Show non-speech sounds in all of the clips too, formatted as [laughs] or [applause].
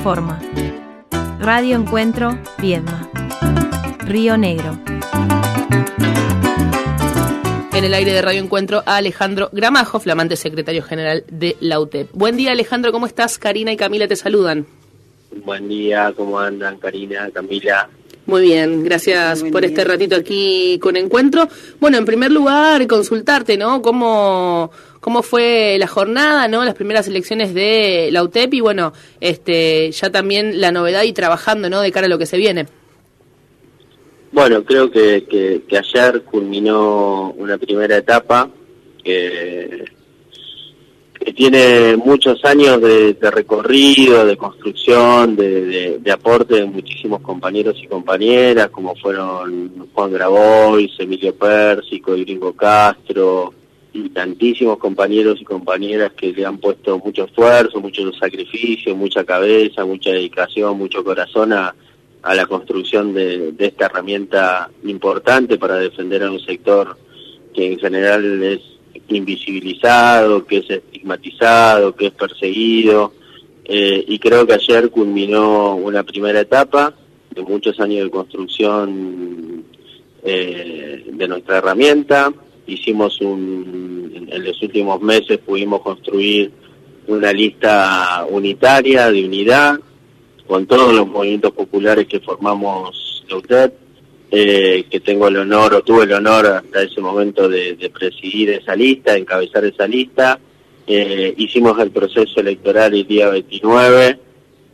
Informa. Radio Encuentro, Viedma. Río Negro. En el aire de Radio Encuentro a Alejandro Gramajo, flamante secretario general de la UTEP. Buen día Alejandro, ¿cómo estás? Karina y Camila te saludan. Buen día, ¿cómo andan Karina, Camila? Muy bien, gracias por este ratito aquí con Encuentro. Bueno, en primer lugar, consultarte, ¿no? ¿Cómo, cómo fue la jornada, ¿no? Las primeras elecciones de la UTEP y bueno, este, ya también la novedad y trabajando, ¿no? De cara a lo que se viene. Bueno, creo que, que, ayer culminó una primera etapa que, que tiene muchos años de, recorrido, de construcción, de, de, aporte de muchísimos compañeros y compañeras, como fueron Juan Grabois, Emilio Pérsico, Gringo Castro, y tantísimos compañeros y compañeras que le han puesto mucho esfuerzo, mucho sacrificio, mucha cabeza, mucha dedicación, mucho corazón a la construcción de, esta herramienta importante para defender a un sector que en general es invisibilizado, que es estigmatizado, que es perseguido. Eh, y creo que ayer culminó una primera etapa de muchos años de construcción eh, de nuestra herramienta. Hicimos un, en los últimos meses pudimos construir una lista unitaria de unidad con todos los movimientos populares que formamos la UTEP, eh, que tengo el honor o tuve el honor hasta ese momento de, presidir esa lista, encabezar esa lista. Eh, hicimos el proceso electoral el día 29,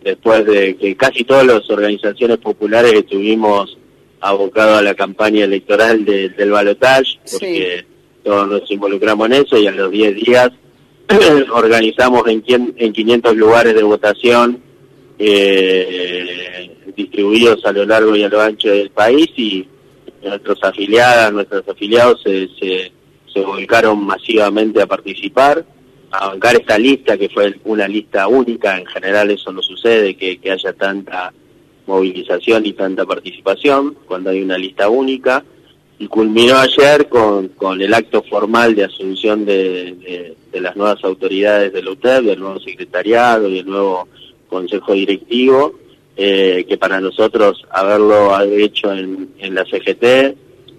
después de que casi todas las organizaciones populares estuvimos abocados a la campaña electoral del balotage, porque todos nos involucramos en eso y a los 10 días [clears throat] organizamos en, en 500 lugares de votación eh, distribuidos a lo largo y a lo ancho del país y nuestros afiliadas, nuestros afiliados se, se, se volcaron masivamente a participar, a bancar esta lista que fue una lista única, en general eso no sucede, que, que haya tanta movilización y tanta participación cuando hay una lista única. Y culminó ayer con, con el acto formal de asunción de, de, las nuevas autoridades del UTEP, del nuevo secretariado y el nuevo consejo directivo, eh, que para nosotros haberlo hecho en, en, la CGT,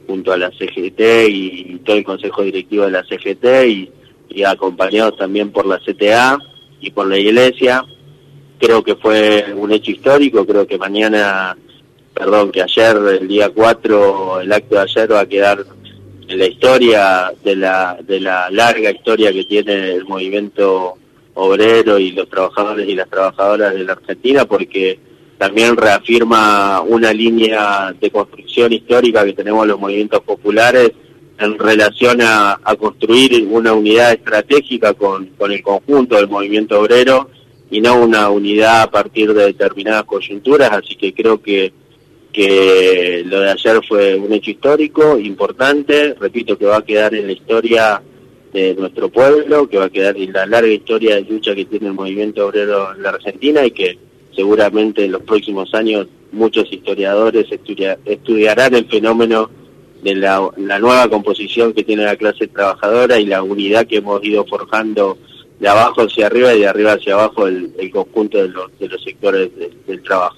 junto a la CGT y, todo el consejo directivo de la CGT y, y acompañados también por la CTA y por la Iglesia, creo que fue un hecho histórico, creo que mañana, perdón, que ayer, el día 4, el acto de ayer va a quedar en la historia de la, de la larga historia que tiene el movimiento obrero y los trabajadores y las trabajadoras de la Argentina porque también reafirma una línea de construcción histórica que tenemos los movimientos populares en relación a, construir una unidad estratégica con, con el conjunto del movimiento obrero y no una unidad a partir de determinadas coyunturas, así que creo que, que lo de ayer fue un hecho histórico, importante, repito que va a quedar en la historia de nuestro pueblo, que va a quedar en la larga historia de lucha que tiene el movimiento obrero en la Argentina y que seguramente en los próximos años muchos historiadores estudiarán el fenómeno de la, nueva composición que tiene la clase trabajadora y la unidad que hemos ido forjando de abajo hacia arriba y de arriba hacia abajo el, conjunto de los, de los sectores del trabajo.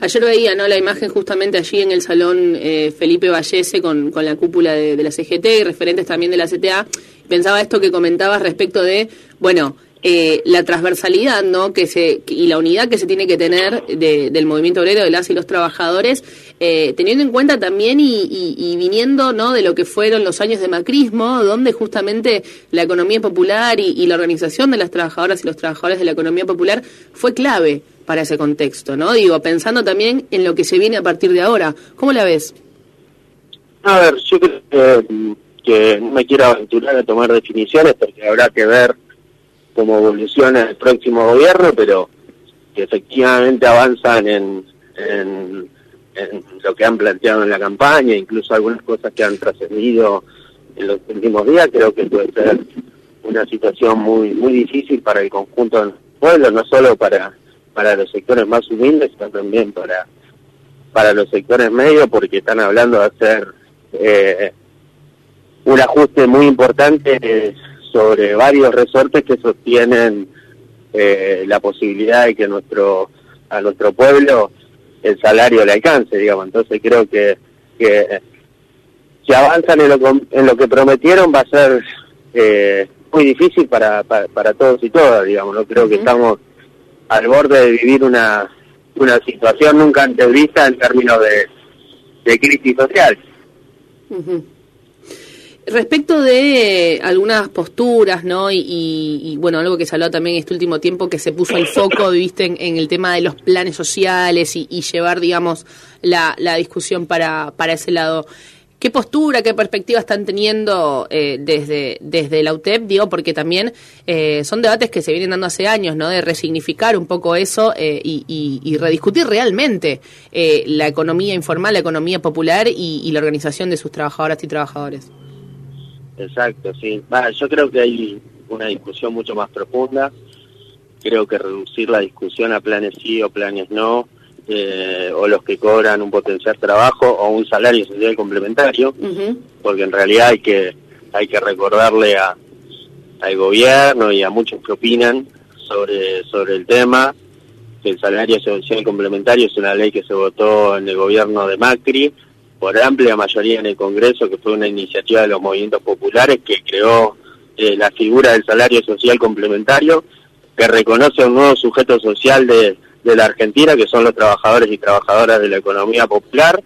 Ayer veía ¿no? la imagen justamente allí en el salón eh, Felipe Vallese con, con la cúpula de, de, la CGT y referentes también de la CTA. Pensaba esto que comentabas respecto de, bueno, eh, la transversalidad ¿no? que se, y la unidad que se tiene que tener del movimiento obrero de las y los trabajadores, eh, teniendo en cuenta también y, viniendo ¿no? de lo que fueron los años de macrismo, donde justamente la economía popular y, la organización de las trabajadoras y los trabajadores de la economía popular fue clave para ese contexto, ¿no? Digo, pensando también en lo que se viene a partir de ahora. ¿Cómo la ves? A ver, yo creo que no me quiero aventurar a tomar definiciones porque habrá que ver cómo evoluciona el próximo gobierno, pero que efectivamente avanzan en, en, lo que han planteado en la campaña, incluso algunas cosas que han trascendido en los últimos días, creo que puede ser una situación muy muy difícil para el conjunto del pueblo, no solo para para los sectores más humildes, sino también para para los sectores medios, porque están hablando de hacer eh, un ajuste muy importante sobre varios resortes que sostienen eh, la posibilidad de que nuestro a nuestro pueblo el salario le alcance, digamos. Entonces creo que, que si avanzan en lo, en lo que prometieron va a ser eh, muy difícil para, para, todos y todas, digamos. No creo que estamos al borde de vivir una, una situación nunca antes vista en términos de, de crisis social. Respecto de algunas posturas, ¿no? Y, bueno, algo que se habló también en este último tiempo, que se puso el foco, [coughs] viste, en, el tema de los planes sociales y, llevar, digamos, la, discusión para, para ese lado. ¿Qué postura, qué perspectiva están teniendo eh, desde, desde la UTEP? Digo, porque también eh, son debates que se vienen dando hace años, ¿no? De resignificar un poco eso eh, y, y, rediscutir realmente la economía informal, la economía popular y la organización de sus trabajadoras y trabajadores. Exacto, sí. yo creo que hay una discusión mucho más profunda. Creo que reducir la discusión a planes sí o planes no, eh, o los que cobran un potencial trabajo o un salario social complementario, porque en realidad hay que hay que recordarle a al gobierno y a muchos que opinan sobre sobre el tema que el salario social complementario es una ley que se votó en el gobierno de Macri por amplia mayoría en el Congreso, que fue una iniciativa de los movimientos populares que creó eh, la figura del salario social complementario, que reconoce un nuevo sujeto social de, la Argentina, que son los trabajadores y trabajadoras de la economía popular,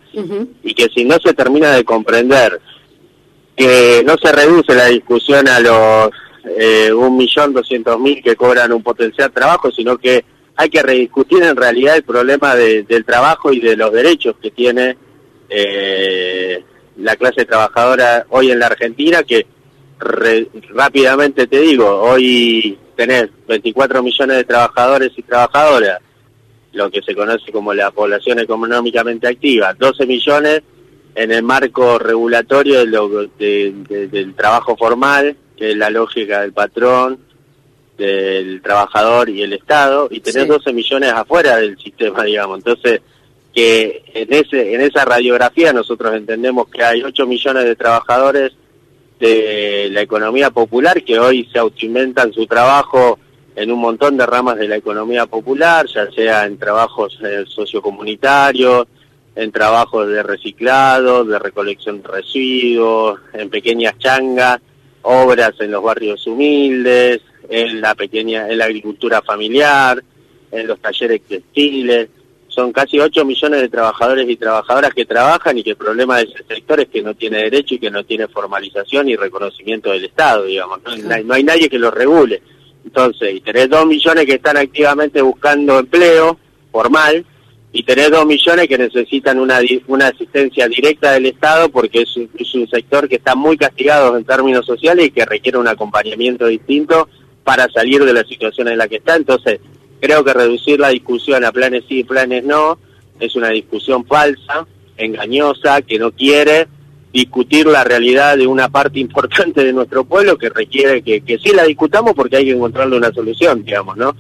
y que si no se termina de comprender que no se reduce la discusión a los eh, un millón doscientos mil que cobran un potencial trabajo, sino que hay que rediscutir en realidad el problema del trabajo y de los derechos que tiene eh, la clase trabajadora hoy en la Argentina, que rápidamente te digo, hoy tenés 24 millones de trabajadores y trabajadoras, lo que se conoce como la población económicamente activa, 12 millones en el marco regulatorio del trabajo formal, que es la lógica del patrón, del trabajador y el Estado, y tenés 12 millones afuera del sistema, [laughs] digamos. Entonces, que en, ese, en esa radiografía nosotros entendemos que hay 8 millones de trabajadores de la economía popular que hoy se autoinventan su trabajo en un montón de ramas de la economía popular, ya sea en trabajos eh, sociocomunitarios, en trabajos de reciclado, de recolección de residuos, en pequeñas changas, obras en los barrios humildes, en la pequeña, en la agricultura familiar, en los talleres textiles son casi 8 millones de trabajadores y trabajadoras que trabajan y que el problema de ese sector es que no tiene derecho y que no tiene formalización y reconocimiento del Estado, digamos. No, hay, nadie que lo regule. Entonces, y tenés 2 millones que están activamente buscando empleo formal y tenés 2 millones que necesitan una, una asistencia directa del Estado porque es un, es un sector que está muy castigado en términos sociales y que requiere un acompañamiento distinto para salir de la situación en la que está. Entonces, Creo que reducir la discusión a planes sí y planes no es una discusión falsa, engañosa, que no quiere discutir la realidad de una parte [laughs] importante de nuestro pueblo que requiere que, que sí la discutamos porque hay que encontrarle una solución, digamos, ¿no?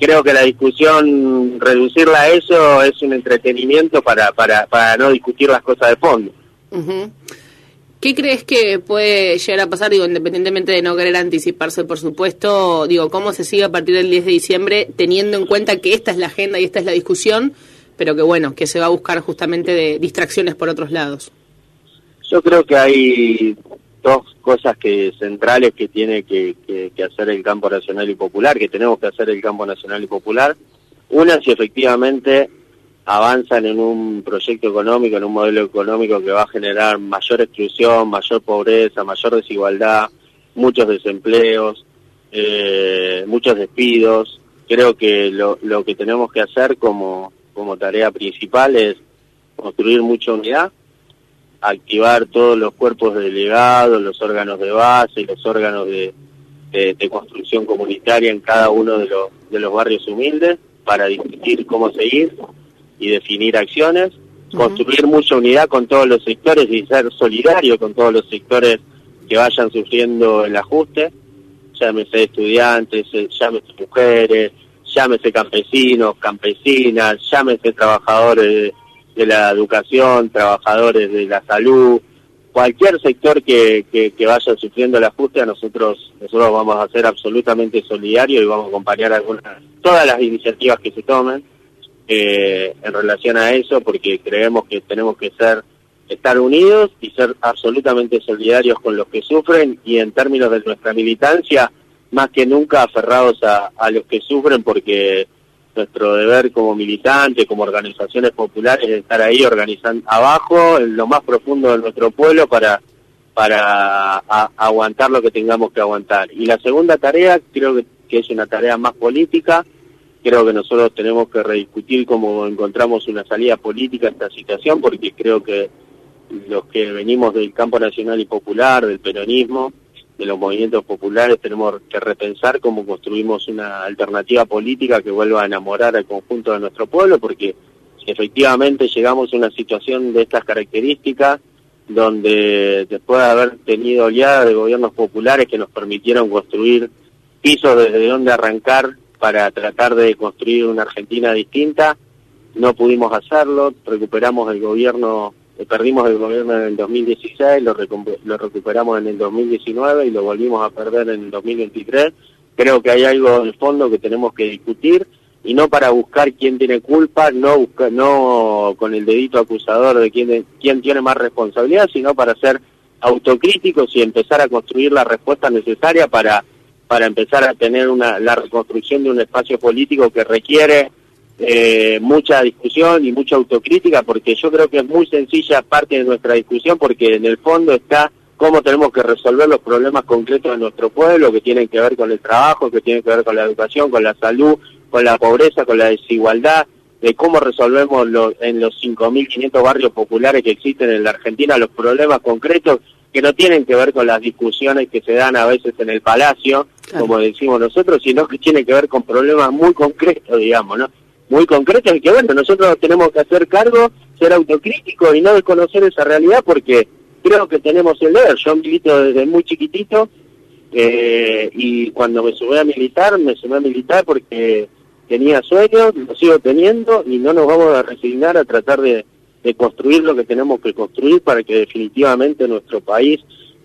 Creo que la discusión, reducirla a eso es un entretenimiento para, para, para no discutir las cosas de fondo. ¿Qué crees que puede llegar a pasar, digo, independientemente de no querer anticiparse, por supuesto, digo, cómo se sigue a partir del 10 de diciembre, teniendo en cuenta que esta es la agenda y esta es la discusión, pero que bueno, que se va a buscar justamente de distracciones por otros lados? Yo creo que hay dos cosas que centrales que tiene que, que, hacer el campo nacional y popular, que tenemos que hacer el campo nacional y popular. Una, si efectivamente avanzan en un proyecto económico, en un modelo económico que va a generar mayor exclusión, mayor pobreza, mayor desigualdad, muchos desempleos, eh, muchos despidos. Creo que lo, lo que tenemos que hacer como, como tarea principal es construir mucha unidad, activar todos los cuerpos de delegados, los órganos de base, los órganos de, de, construcción comunitaria en cada uno de los, de los barrios humildes para discutir cómo seguir y definir acciones, construir mucha unidad con todos los sectores y ser solidario con todos los sectores que vayan sufriendo el ajuste, llámese estudiantes, llámese mujeres, llámese campesinos, campesinas, llámese trabajadores de la educación, trabajadores de la salud, cualquier sector que, que, vaya sufriendo el ajuste, a nosotros, nosotros vamos a ser absolutamente solidarios y vamos a acompañar algunas, todas las iniciativas que se tomen eh, en relación a eso, porque creemos que tenemos que ser estar unidos y ser absolutamente solidarios con los que sufren y en términos de nuestra militancia, más que nunca aferrados a, a los que sufren, porque nuestro deber como militantes, como organizaciones populares, es estar ahí organizando abajo, en lo más profundo de nuestro pueblo, para, para aguantar lo que tengamos que aguantar. Y la segunda tarea, creo que, es una tarea más política, creo que nosotros tenemos que rediscutir cómo encontramos una salida política a esta situación, porque creo que los que venimos del campo nacional y popular, del peronismo, de los movimientos populares tenemos que repensar cómo construimos una alternativa política que vuelva a enamorar al conjunto de nuestro pueblo, porque efectivamente llegamos a una situación de estas características, donde después de haber tenido oleadas de gobiernos populares que nos permitieron construir pisos desde donde arrancar para tratar de construir una Argentina distinta, no pudimos hacerlo, recuperamos el gobierno eh, perdimos el gobierno en el 2016, lo, lo recuperamos en el 2019 y lo volvimos a perder en el 2023. Creo que hay algo de fondo que tenemos que discutir y no para buscar quién tiene culpa, no busca, no con el dedito acusador de quién, quién tiene más responsabilidad, sino para ser autocríticos y empezar a construir la respuesta necesaria para para empezar a tener una la reconstrucción de un espacio político que requiere eh, mucha discusión y mucha autocrítica, porque yo creo que es muy sencilla parte de nuestra discusión, porque en el fondo está cómo tenemos que resolver los problemas concretos de nuestro pueblo, que tienen que ver con el trabajo, que tienen que ver con la educación, con la salud, con la pobreza, con la desigualdad, de cómo resolvemos los, en los 5.500 barrios populares que existen en la Argentina los problemas concretos que no tienen que ver con las discusiones que se dan a veces en el palacio, como decimos nosotros, sino que tienen que ver con problemas muy concretos, digamos, ¿no? muy concretas y que bueno, nosotros tenemos que hacer cargo, ser autocríticos y no desconocer esa realidad porque creo que tenemos el deber. Yo milito desde muy chiquitito eh, y cuando me subí a militar, me subí a militar porque tenía sueños, los sigo teniendo y no nos vamos a resignar a tratar de, de construir lo que tenemos que construir para que definitivamente nuestro país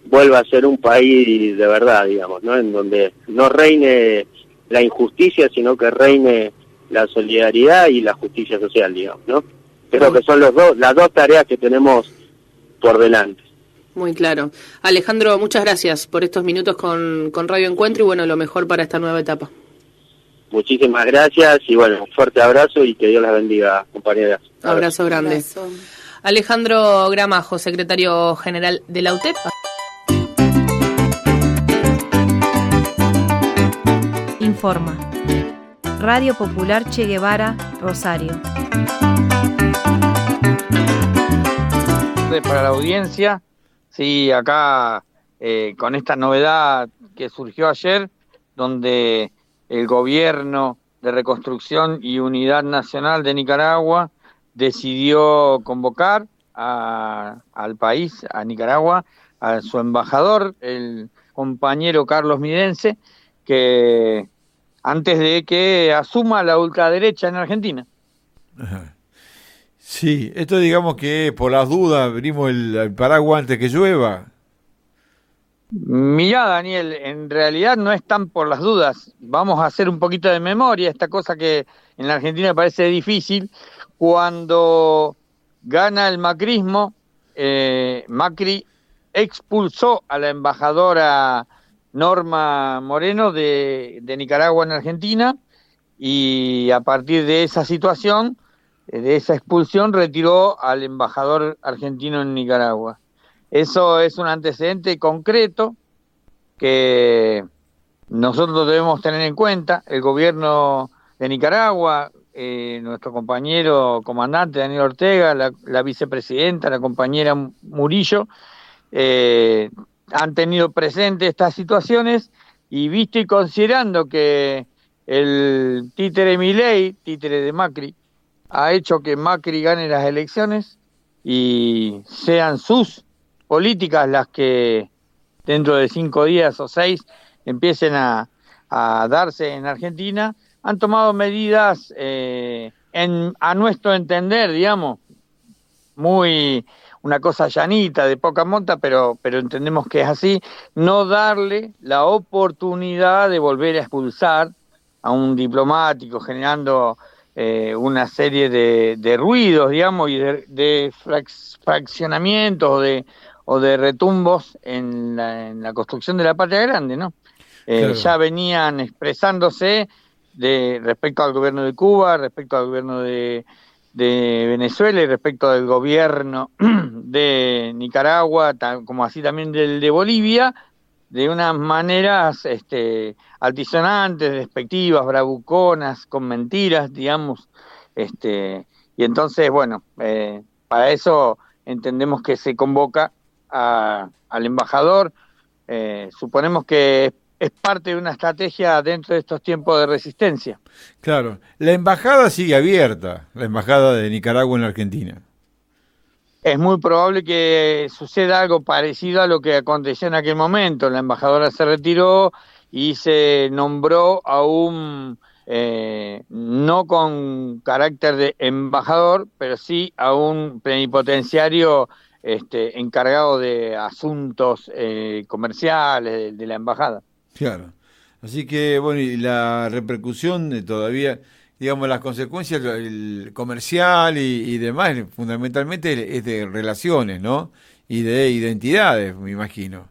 vuelva a ser un país de verdad, digamos, ¿no? En donde no reine la injusticia, sino que reine la solidaridad y la justicia social, digamos, ¿no? Creo que son los dos, las dos tareas que tenemos por delante. Muy claro. Alejandro, muchas gracias por estos minutos con, con Radio Encuentro y bueno, lo mejor para esta nueva etapa. Muchísimas gracias y bueno, un fuerte abrazo y que Dios las bendiga, compañeras. Abrazo, grande. Alejandro Gramajo, secretario general de la UTEP. Informa. Radio Popular Che Guevara, Rosario. Para la audiencia, sí, acá eh, con esta novedad que surgió ayer, donde el gobierno de reconstrucción y unidad nacional de Nicaragua decidió convocar al país, a Nicaragua, a su embajador, el compañero Carlos Midense, que antes de que asuma la ultraderecha en Argentina. Sí, esto digamos que por las dudas abrimos el, paraguas antes que llueva. Mirá, Daniel, en realidad no es tan por las dudas. Vamos a hacer un poquito de memoria, esta cosa que en la Argentina parece difícil. Cuando gana el macrismo, eh, Macri expulsó a la embajadora Norma Moreno de, Nicaragua en Argentina y a partir de esa situación, de esa expulsión, retiró al embajador argentino en Nicaragua. Eso es un antecedente concreto que nosotros debemos tener en cuenta. El gobierno de Nicaragua, eh, nuestro compañero comandante Daniel Ortega, la, vicepresidenta, la compañera Murillo, eh, han tenido presente estas situaciones y visto y considerando que el títere Milei, títere de Macri, ha hecho que Macri gane las elecciones y sean sus políticas las que dentro de cinco días o seis empiecen a, darse en Argentina, han tomado medidas eh, en, a nuestro entender, digamos, muy una cosa llanita, de poca monta, pero, pero entendemos que es así, no darle la oportunidad de volver a expulsar a un diplomático, generando eh, una serie de, ruidos, digamos, y de, fraccionamientos de, o de retumbos en la, construcción de la patria grande, ¿no? Eh, ya venían expresándose de respecto al gobierno de Cuba, respecto al gobierno de, de Venezuela y respecto del gobierno [clears throat] de Nicaragua, como así también del de Bolivia, de unas maneras este, altisonantes, despectivas, bravuconas, con mentiras, digamos. Este, y entonces, bueno, eh, para eso entendemos que se convoca al embajador. Eh, suponemos que es parte de una estrategia dentro de estos tiempos de resistencia. Claro, la embajada sigue abierta, la embajada de Nicaragua en la Argentina. Es muy probable que suceda algo parecido a lo que aconteció en aquel momento. La embajadora se retiró y se nombró a un, eh, no con carácter de embajador, pero sí a un plenipotenciario este, encargado de asuntos eh, comerciales de, la embajada. Claro. Así que, bueno, y la repercusión de todavía, digamos, las consecuencias el comercial y, demás, fundamentalmente es de relaciones, ¿no? Y de identidades, me imagino.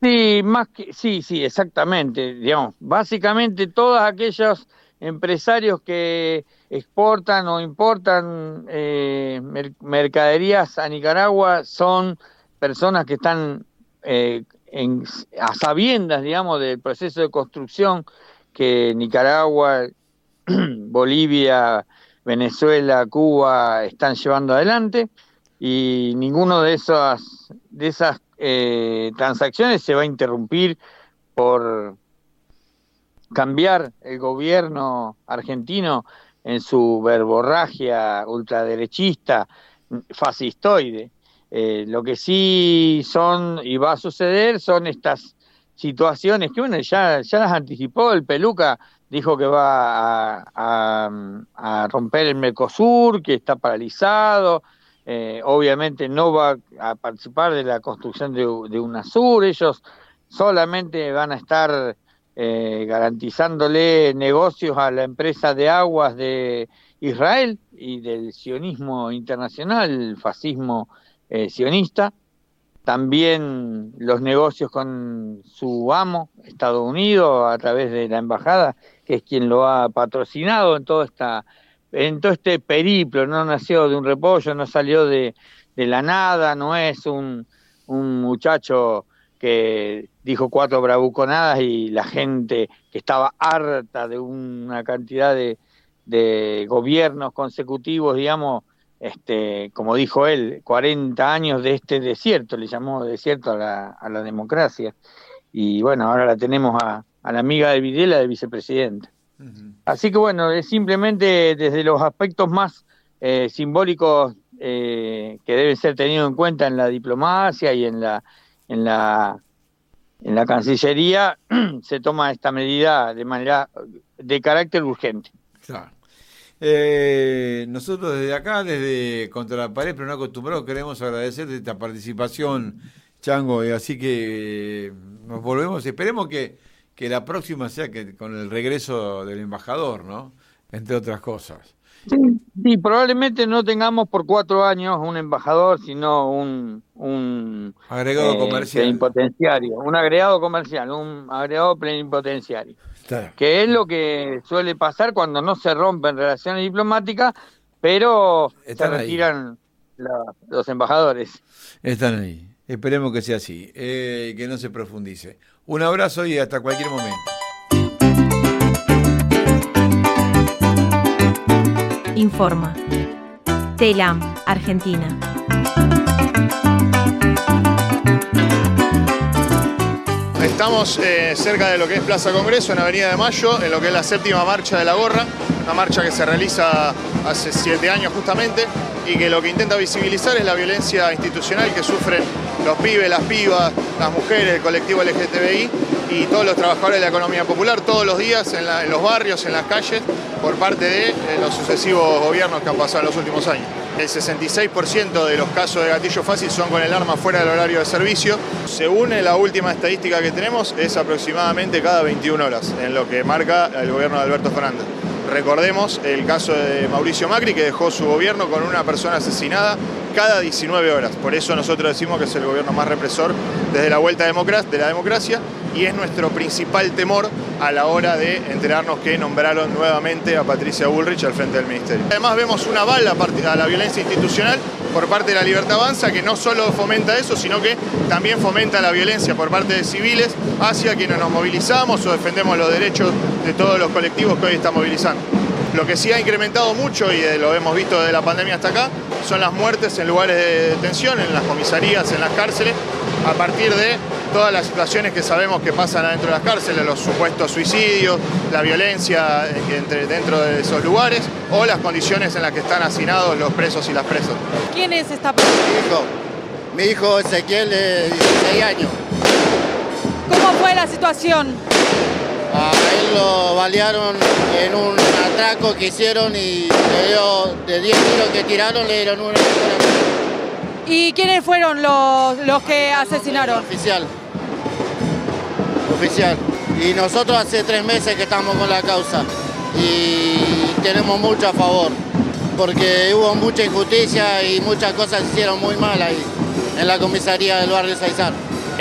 Sí, más que, sí, sí, exactamente. Digamos, básicamente todos aquellos empresarios que exportan o importan eh, mercaderías a Nicaragua son personas que están eh, en, a sabiendas, digamos, del proceso de construcción que Nicaragua, [clears throat] Bolivia, Venezuela, Cuba están llevando adelante. Y ninguno de esas de esas eh, transacciones se va a interrumpir por cambiar el gobierno argentino en su verborragia ultraderechista, fascistoide. Eh, lo que sí son y va a suceder son estas situaciones que bueno, ya, ya las anticipó. El Peluca, dijo que va a, romper el Mercosur, que está paralizado, eh, obviamente no va a participar de la construcción de, de UNASUR, ellos solamente van a estar eh, garantizándole negocios a la empresa de aguas de Israel y del sionismo internacional, el fascismo eh, sionista, también los negocios con su amo, Estados Unidos, a través de la embajada, que es quien lo ha patrocinado en todo esta en todo este periplo, no nació de un repollo, no salió de, de la nada, no es un, un muchacho que dijo cuatro bravuconadas y la gente que estaba harta de una cantidad de, de gobiernos consecutivos, digamos, este, como dijo él, 40 años de este desierto, le llamó desierto a la, a la democracia. Y bueno, ahora la tenemos a, a la amiga de Videla, de vicepresidente. Así que bueno, es simplemente desde los aspectos más eh, simbólicos eh, que deben ser tenidos en cuenta en la diplomacia y en la en la, en la Cancillería [clears throat] se toma esta medida de manera de carácter urgente. Claro. Eh, nosotros desde acá, desde Contra la Pared, pero no acostumbrados, queremos agradecer esta participación, Chango, y así que eh, nos volvemos, esperemos que, que la próxima sea que con el regreso del embajador, ¿no? Entre otras cosas. Sí, Sí, probablemente no tengamos por cuatro años un embajador, sino un, un agregado eh, comercial. Plenipotenciario, un agregado comercial, un agregado plenipotenciario. Que es lo que suele pasar cuando no se rompen relaciones diplomáticas, pero se retiran los embajadores. Están ahí. Esperemos que sea así, eh, que no se profundice. Un abrazo y hasta cualquier momento. Informa. TELAM, Argentina. Estamos eh, cerca de lo que es Plaza Congreso, en Avenida de Mayo, en lo que es la séptima marcha de la gorra, una marcha que se realiza hace siete años justamente y que lo que intenta visibilizar es la violencia institucional que sufren los pibes, las pibas, las mujeres, el colectivo LGTBI y todos los trabajadores de la economía popular todos los días en, los barrios, en las calles, por parte de eh, los sucesivos gobiernos que han pasado en los últimos años. El 66% de los casos de gatillo fácil son con el arma fuera del horario de servicio. Según la última estadística que tenemos, es aproximadamente cada 21 horas, en lo que marca el gobierno de Alberto Fernández. Recordemos el caso de Mauricio Macri, que dejó su gobierno con una persona asesinada cada 19 horas. Por eso nosotros decimos que es el gobierno más represor desde la vuelta de la democracia y es nuestro principal temor a la hora de enterarnos que nombraron nuevamente a Patricia Bullrich al frente del ministerio. Además vemos una bala a la violencia institucional por parte de la Libertad Avanza que no solo fomenta eso, sino que también fomenta la violencia por parte de civiles hacia quienes nos movilizamos o defendemos los derechos de todos los colectivos que hoy están movilizando. Lo que sí ha incrementado mucho, y lo hemos visto desde la pandemia hasta acá, son las muertes en lugares de detención, en las comisarías, en las cárceles, a partir de todas las situaciones que sabemos que pasan adentro de las cárceles, los supuestos suicidios, la violencia dentro de esos lugares o las condiciones en las que están hacinados los presos y las presas. ¿Quién es esta persona? Mi hijo, mi hijo Ezequiel de 16 años. ¿Cómo fue la situación? A él lo balearon en un atraco que hicieron y le dio, de 10 tiros que tiraron le dieron una ¿Y quiénes fueron los, los que asesinaron? Oficial. Y nosotros hace tres meses que estamos con la causa. Y tenemos mucho a favor, porque hubo mucha injusticia y muchas cosas se hicieron muy mal ahí, en la comisaría del barrio Saizar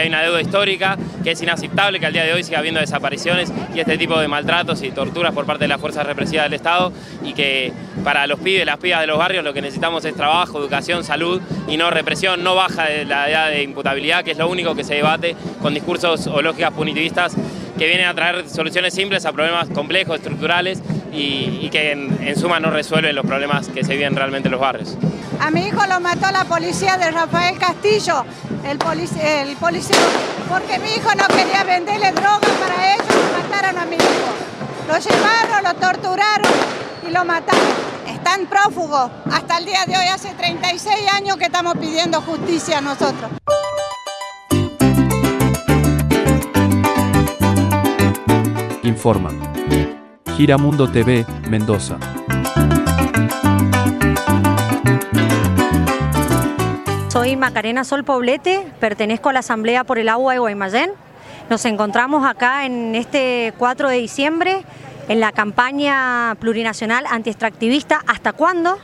hay una deuda histórica, que es inaceptable que al día de hoy siga habiendo desapariciones y este tipo de maltratos y torturas por parte de las fuerzas represivas del Estado y que para los pibes, las pibas de los barrios lo que necesitamos es trabajo, educación, salud y no represión, no baja de la edad de imputabilidad, que es lo único que se debate con discursos o lógicas punitivistas que vienen a traer soluciones simples a problemas complejos, estructurales y, que en, suma no resuelven los problemas que se viven realmente en los barrios. A mi hijo lo mató la policía de Rafael Castillo, el, el policía, porque mi hijo no quería venderle droga para ellos y mataron a mi hijo. Lo llevaron, lo torturaron y lo mataron. Están prófugos. Hasta el día de hoy, hace 36 años que estamos pidiendo justicia nosotros. Informa. Giramundo TV, Mendoza. Soy Macarena Sol Poblete, pertenezco a la Asamblea por el Agua de Guaymallén. Nos encontramos acá en este 4 de diciembre en la campaña plurinacional antiextractivista ¿Hasta cuándo?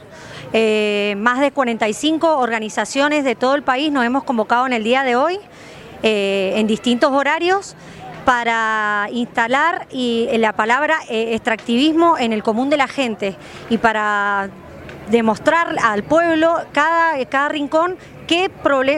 Eh, más de 45 organizaciones de todo el país nos hemos convocado en el día de hoy eh, en distintos horarios para instalar y, la palabra eh, extractivismo en el común de la gente y para demostrar al pueblo cada, cada rincón qué,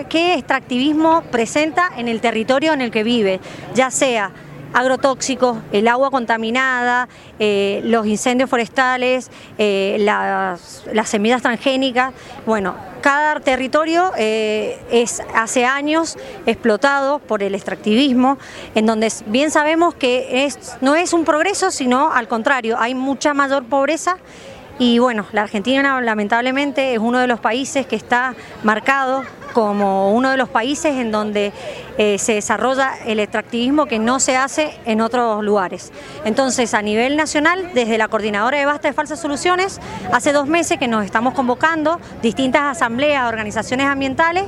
qué extractivismo presenta en el territorio en el que vive, ya sea agrotóxicos, el agua contaminada, eh, los incendios forestales, eh, las, semillas transgénicas. Bueno, cada territorio eh, es hace años explotado por el extractivismo, en donde bien sabemos que es, no es un progreso, sino al contrario, hay mucha mayor pobreza y bueno, la Argentina lamentablemente es uno de los países que está marcado como uno de los países en donde eh, se desarrolla el extractivismo que no se hace en otros lugares. Entonces, a nivel nacional, desde la Coordinadora de Basta de Falsas Soluciones, hace dos meses que nos estamos convocando distintas asambleas, organizaciones ambientales,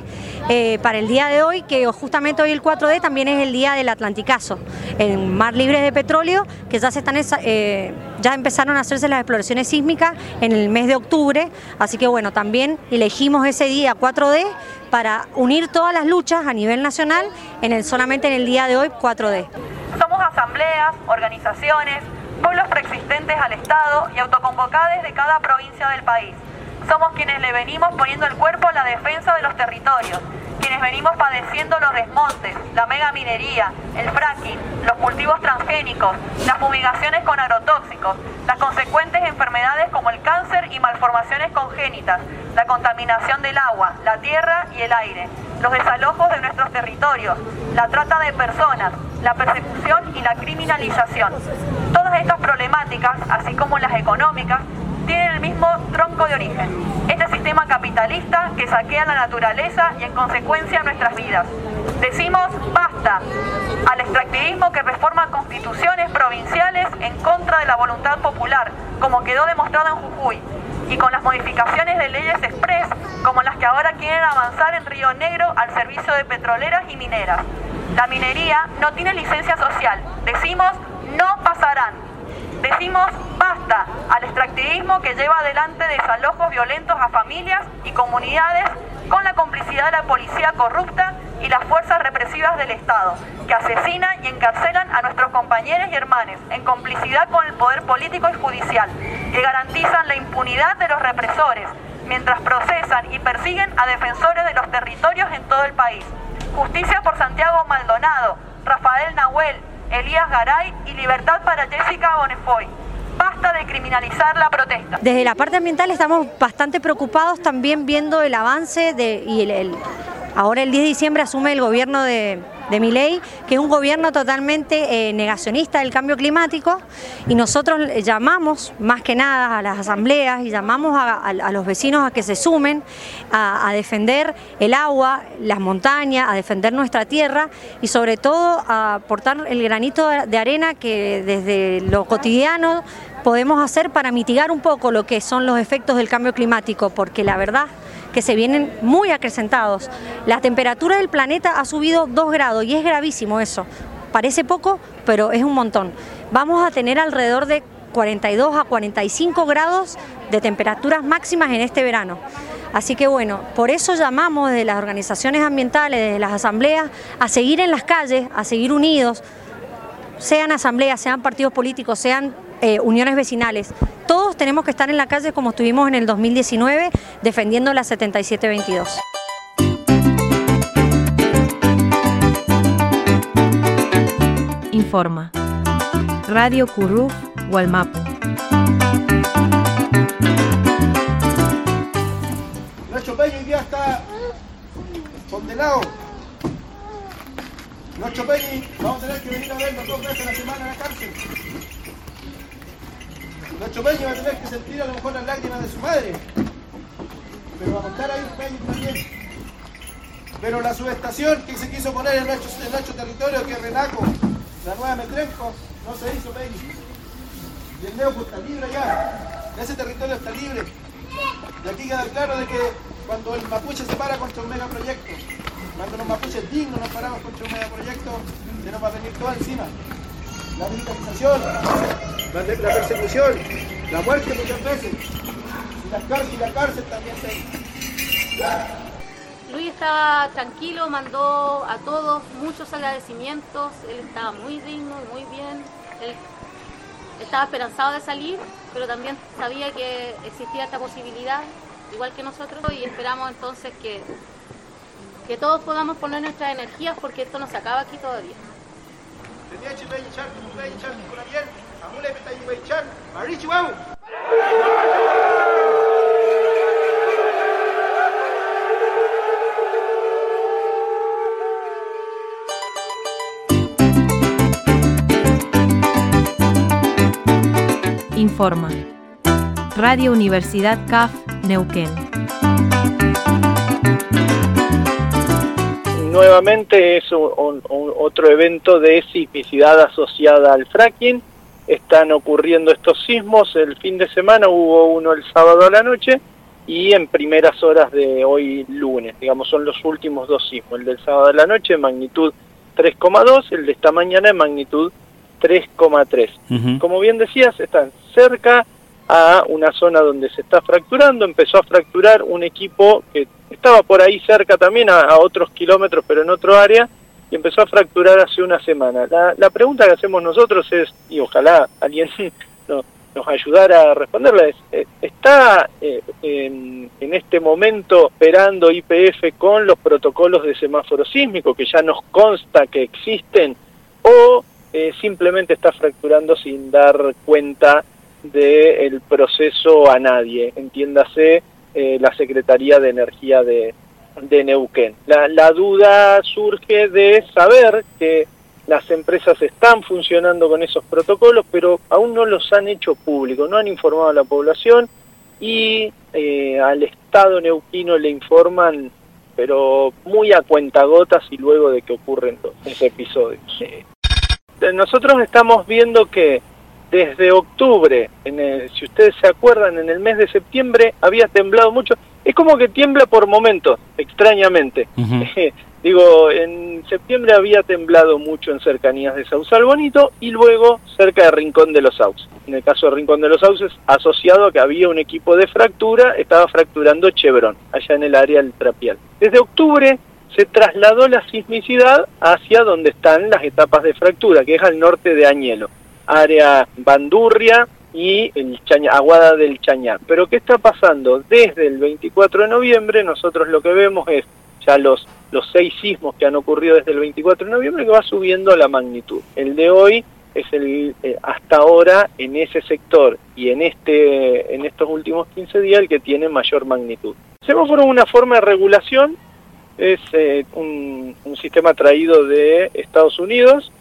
eh, para el día de hoy, que justamente hoy el 4D también es el día del Atlanticazo, en mar libre de petróleo, que ya se están eh, ya empezaron a hacerse las exploraciones sísmicas en el mes de octubre, así que bueno, también elegimos ese día 4D para unir todas las luchas a nivel nacional en el, solamente en el día de hoy 4D. Somos asambleas, organizaciones, pueblos preexistentes al Estado y autoconvocados de cada provincia del país. Somos quienes le venimos poniendo el cuerpo a la defensa de los territorios, quienes venimos padeciendo los desmontes, la mega minería, el fracking, los cultivos transgénicos, las fumigaciones con agrotóxicos, las consecuentes enfermedades como el cáncer y malformaciones congénitas, la contaminación del agua, la tierra y el aire, los desalojos de nuestros territorios, la trata de personas, la persecución y la criminalización. Todas estas problemáticas, así como las económicas, tienen el mismo tronco de origen. Este sistema capitalista que saquea la naturaleza y en consecuencia nuestras vidas. Decimos basta al extractivismo que reforma constituciones provinciales en contra de la voluntad popular, como quedó demostrado en Jujuy, y con las modificaciones de leyes express, como las que ahora quieren avanzar en Río Negro al servicio de petroleras y mineras. La minería no tiene licencia social. Decimos no pasarán. Decimos basta al extractivismo que lleva adelante desalojos violentos a familias y comunidades con la complicidad de la policía corrupta y las fuerzas represivas del Estado, que asesinan y encarcelan a nuestros compañeros y hermanos en complicidad con el poder político y judicial, que garantizan la impunidad de los represores, mientras procesan y persiguen a defensores de los territorios en todo el país. Justicia por Santiago Maldonado, Rafael Nahuel, Elías Garay y libertad para Jessica Bonefoy. Basta de criminalizar la protesta. Desde la parte ambiental estamos bastante preocupados también viendo el avance de, y el, ahora el 10 de diciembre asume el gobierno de, de Miley, que es un gobierno totalmente eh, negacionista del cambio climático y nosotros llamamos más que nada a las asambleas y llamamos a, los vecinos a que se sumen a, defender el agua, las montañas, a defender nuestra tierra y sobre todo a aportar el granito de arena que desde lo cotidiano podemos hacer para mitigar un poco lo que son los efectos del cambio climático, porque la verdad que se vienen muy acrecentados. La temperatura del planeta ha subido 2 grados y es gravísimo eso. Parece poco, pero es un montón. Vamos a tener alrededor de 42 a 45 grados de temperaturas máximas en este verano. Así que bueno, por eso llamamos desde las organizaciones ambientales, desde las asambleas, a seguir en las calles, a seguir unidos, sean asambleas, sean partidos políticos, sean eh, uniones vecinales. Todos tenemos que estar en la calle como estuvimos en el 2019 defendiendo la 7722. Informa. Radio Curruf, Walmap. Nacho Peña hoy día está condenado. Nacho Peña, vamos a tener que venir a verlo dos veces a la semana en la cárcel. Nacho Peña va a tener que sentir a lo mejor las lágrimas de su madre. Pero va a contar ahí un también. Pero la subestación que se quiso poner en nuestro, en territorio, que es Renaco, la nueva Metrenco, no se hizo Peña. Y el Neuco está libre ya. Ese territorio está libre. Y aquí queda claro de que cuando el mapuche se para contra un megaproyecto, cuando los mapuches dignos nos paramos contra un megaproyecto, se nos va a venir todo encima la militarización, la, persecución, la muerte muchas veces, y la cárcel, y la cárcel también Luis estaba tranquilo, mandó a todos muchos agradecimientos, él estaba muy digno, muy bien, él estaba esperanzado de salir, pero también sabía que existía esta posibilidad, igual que nosotros, y esperamos entonces que, que todos podamos poner nuestras energías porque esto no se acaba aquí todavía. Informa. Radio Universidad CAF, Neuquén. Nuevamente es otro evento de sismicidad asociada al fracking. Están ocurriendo estos sismos. El fin de semana hubo uno el sábado a la noche y en primeras horas de hoy lunes. Digamos, son los últimos dos sismos. El del sábado a la noche, magnitud 3,2, el de esta mañana magnitud 3,3. Como bien decías, están cerca a una zona donde se está fracturando, empezó a fracturar un equipo que estaba por ahí cerca también a, otros kilómetros, pero en otro área, y empezó a fracturar hace una semana. La, pregunta que hacemos nosotros es, y ojalá alguien [laughs] nos ayudara a responderla, es, eh, ¿está eh, en, en, este momento operando IPF con los protocolos de semáforo sísmico que ya nos consta que existen o eh, simplemente está fracturando sin dar cuenta del proceso a nadie, entiéndase eh, la Secretaría de Energía de, de Neuquén. La, la, duda surge de saber que las empresas están funcionando con esos protocolos, pero aún no los han hecho públicos, no han informado a la población y eh, al Estado neuquino le informan, pero muy a cuentagotas y luego de que ocurren los episodios. Nosotros estamos viendo que desde octubre, en si ustedes se acuerdan, en el mes de septiembre había temblado mucho. Es como que tiembla por momentos, extrañamente. [laughs] Digo, en septiembre había temblado mucho en cercanías de Sausal Bonito y luego cerca de Rincón de los Sauces. En el caso de Rincón de los Sauces, asociado a que había un equipo de fractura, estaba fracturando Chevron, allá en el área del Trapial. Desde octubre se trasladó la sismicidad hacia donde están las etapas de fractura, que es al norte de Añelo área Bandurria y el Aguada del Chañar. Pero ¿qué está pasando? Desde el 24 de noviembre nosotros lo que vemos es ya los, los seis sismos que han ocurrido desde el 24 de noviembre que va subiendo la magnitud. El de hoy es el eh, hasta ahora en ese sector y en este en estos últimos 15 días el que tiene mayor magnitud. Semáforo una forma de regulación es eh, un, un sistema traído de Estados Unidos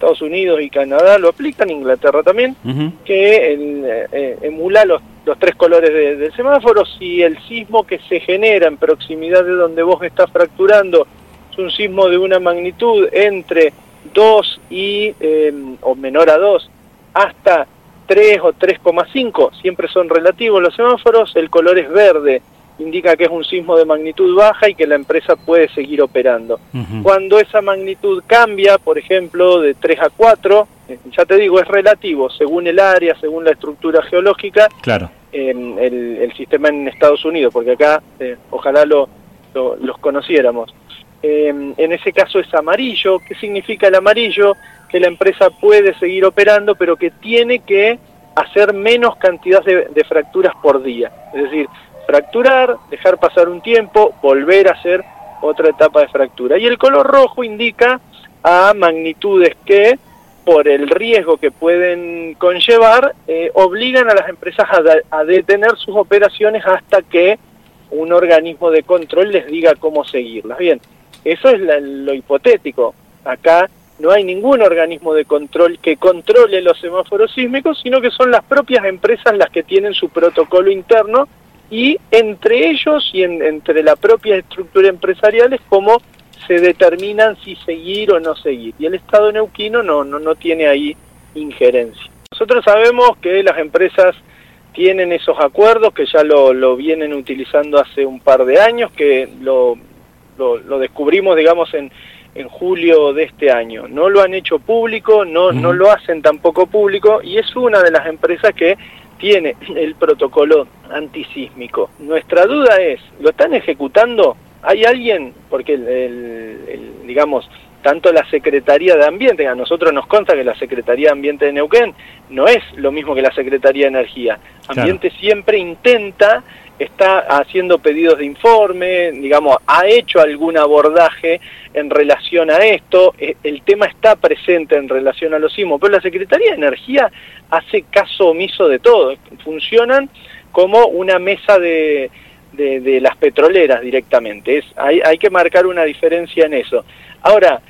Estados Unidos y Canadá lo aplican, Inglaterra también, que eh, emula los, los, tres colores del semáforo. Si el sismo que se genera en proximidad de donde vos estás fracturando es un sismo de una magnitud entre 2 y, em, o menor a 2, hasta 3 o 3,5, siempre son relativos los semáforos, el color es verde indica que es un sismo de magnitud baja y que la empresa puede seguir operando. Cuando esa magnitud cambia, por ejemplo, de 3 a 4, eh, ya te digo, es relativo, según el área, según la estructura geológica, claro. el, el, sistema en Estados Unidos, porque acá eh, ojalá lo, los conociéramos. en ese caso es amarillo. ¿Qué significa el amarillo? Que la empresa puede seguir operando, pero que tiene que hacer menos cantidad de, de fracturas por día. Es decir, fracturar, dejar pasar un tiempo, volver a hacer otra etapa de fractura. Y el color rojo indica a magnitudes que, por el riesgo que pueden conllevar, eh, obligan a las empresas a, detener sus operaciones hasta que un organismo de control les diga cómo seguirlas. Bien, eso es lo hipotético. Acá no hay ningún organismo de control que controle los semáforos sísmicos, sino que son las propias empresas las que tienen su protocolo interno y entre ellos y entre la propia estructura empresarial es cómo se determinan si seguir o no seguir. Y el Estado neuquino no, no, no tiene ahí injerencia. Nosotros sabemos que las empresas tienen esos acuerdos, que ya lo, lo vienen utilizando hace un par de años, que lo, lo, descubrimos, digamos, en, en julio de este año. No lo han hecho público, no, no lo hacen tampoco público, y es una de las empresas que tiene el protocolo antisísmico. Nuestra duda es, ¿lo están ejecutando? ¿Hay alguien? Porque, el, digamos, tanto la Secretaría de Ambiente, a nosotros nos consta que la Secretaría de Ambiente de Neuquén no es lo mismo que la Secretaría de Energía. Ambiente siempre intenta, está haciendo pedidos de informe, digamos, ha hecho algún abordaje en relación a esto, e, el tema está presente en relación a los sismos, pero la Secretaría de Energía hace caso omiso de todo, funcionan como una mesa de, de, las petroleras directamente, hay, hay que marcar una diferencia en eso. Ahora,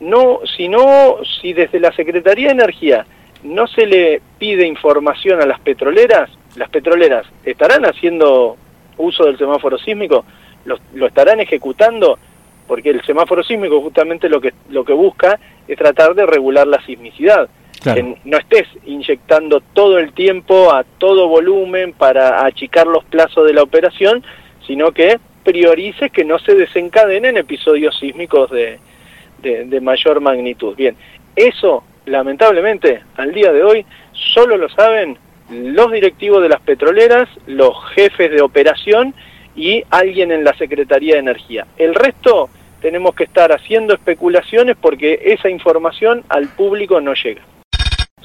no, si no, si desde la Secretaría de Energía no se le pide información a las petroleras, las petroleras estarán haciendo uso del semáforo sísmico, lo, lo estarán ejecutando, porque el semáforo sísmico justamente lo que, lo que busca es tratar de regular la sismicidad. Que no estés inyectando todo el tiempo a todo volumen para achicar los plazos de la operación, sino que priorices que no se desencadenen episodios sísmicos de, de mayor magnitud. Bien, eso lamentablemente al día de hoy solo lo saben los directivos de las petroleras, los jefes de operación y alguien en la Secretaría de Energía. El resto tenemos que estar haciendo especulaciones porque esa información al público no llega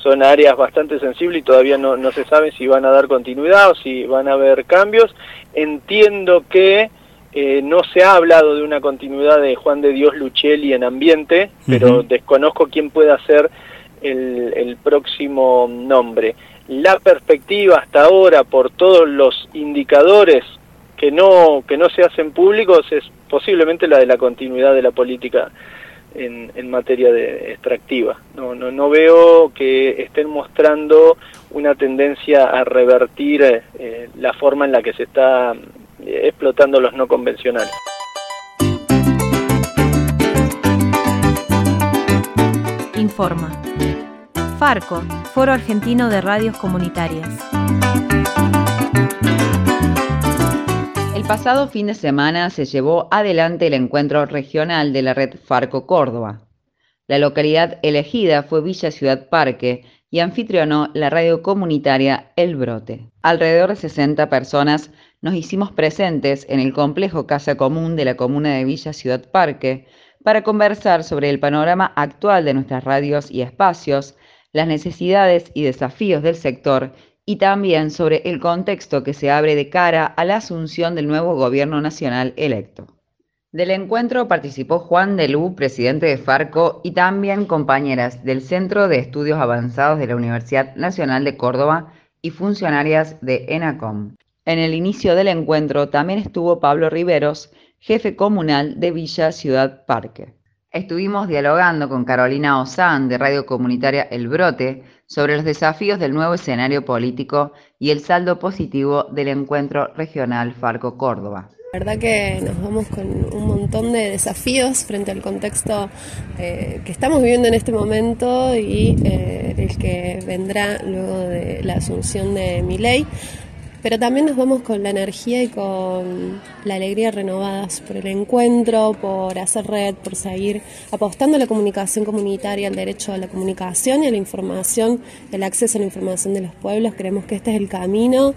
son áreas bastante sensibles y todavía no, no se sabe si van a dar continuidad o si van a haber cambios. Entiendo que eh, no se ha hablado de una continuidad de Juan de Dios Luchelli en ambiente, pero desconozco quién pueda ser el, el próximo nombre. La perspectiva hasta ahora, por todos los indicadores que no, que no se hacen públicos, es posiblemente la de la continuidad de la política en, materia de extractiva. No, no, no veo que estén mostrando una tendencia a revertir eh, la forma en la que se está explotando los no convencionales. Informa. Farco, Foro Argentino de Radios Comunitarias. El pasado fin de semana se llevó adelante el encuentro regional de la red Farco Córdoba. La localidad elegida fue Villa Ciudad Parque y anfitrionó la radio comunitaria El Brote. Alrededor de 60 personas nos hicimos presentes en el complejo Casa Común de la comuna de Villa Ciudad Parque para conversar sobre el panorama actual de nuestras radios y espacios, las necesidades y desafíos del sector y también sobre el contexto que se abre de cara a la asunción del nuevo gobierno nacional electo. Del encuentro participó Juan Delú, presidente de Farco, y también compañeras del Centro de Estudios Avanzados de la Universidad Nacional de Córdoba y funcionarias de ENACOM. En el inicio del encuentro también estuvo Pablo Riveros, jefe comunal de Villa Ciudad Parque. Estuvimos dialogando con Carolina Ozán de Radio Comunitaria El Brote sobre los desafíos del nuevo escenario político y el saldo positivo del encuentro regional Farco Córdoba. La verdad que nos vamos con un montón de desafíos frente al contexto eh, que estamos viviendo en este momento y eh, el que vendrá luego de la asunción de mi ley pero también nos vamos con la energía y con la alegría renovadas por el encuentro, por hacer red, por seguir apostando a la comunicación comunitaria, al derecho a la comunicación y a la información, el acceso a la información de los pueblos. Creemos que este es el camino,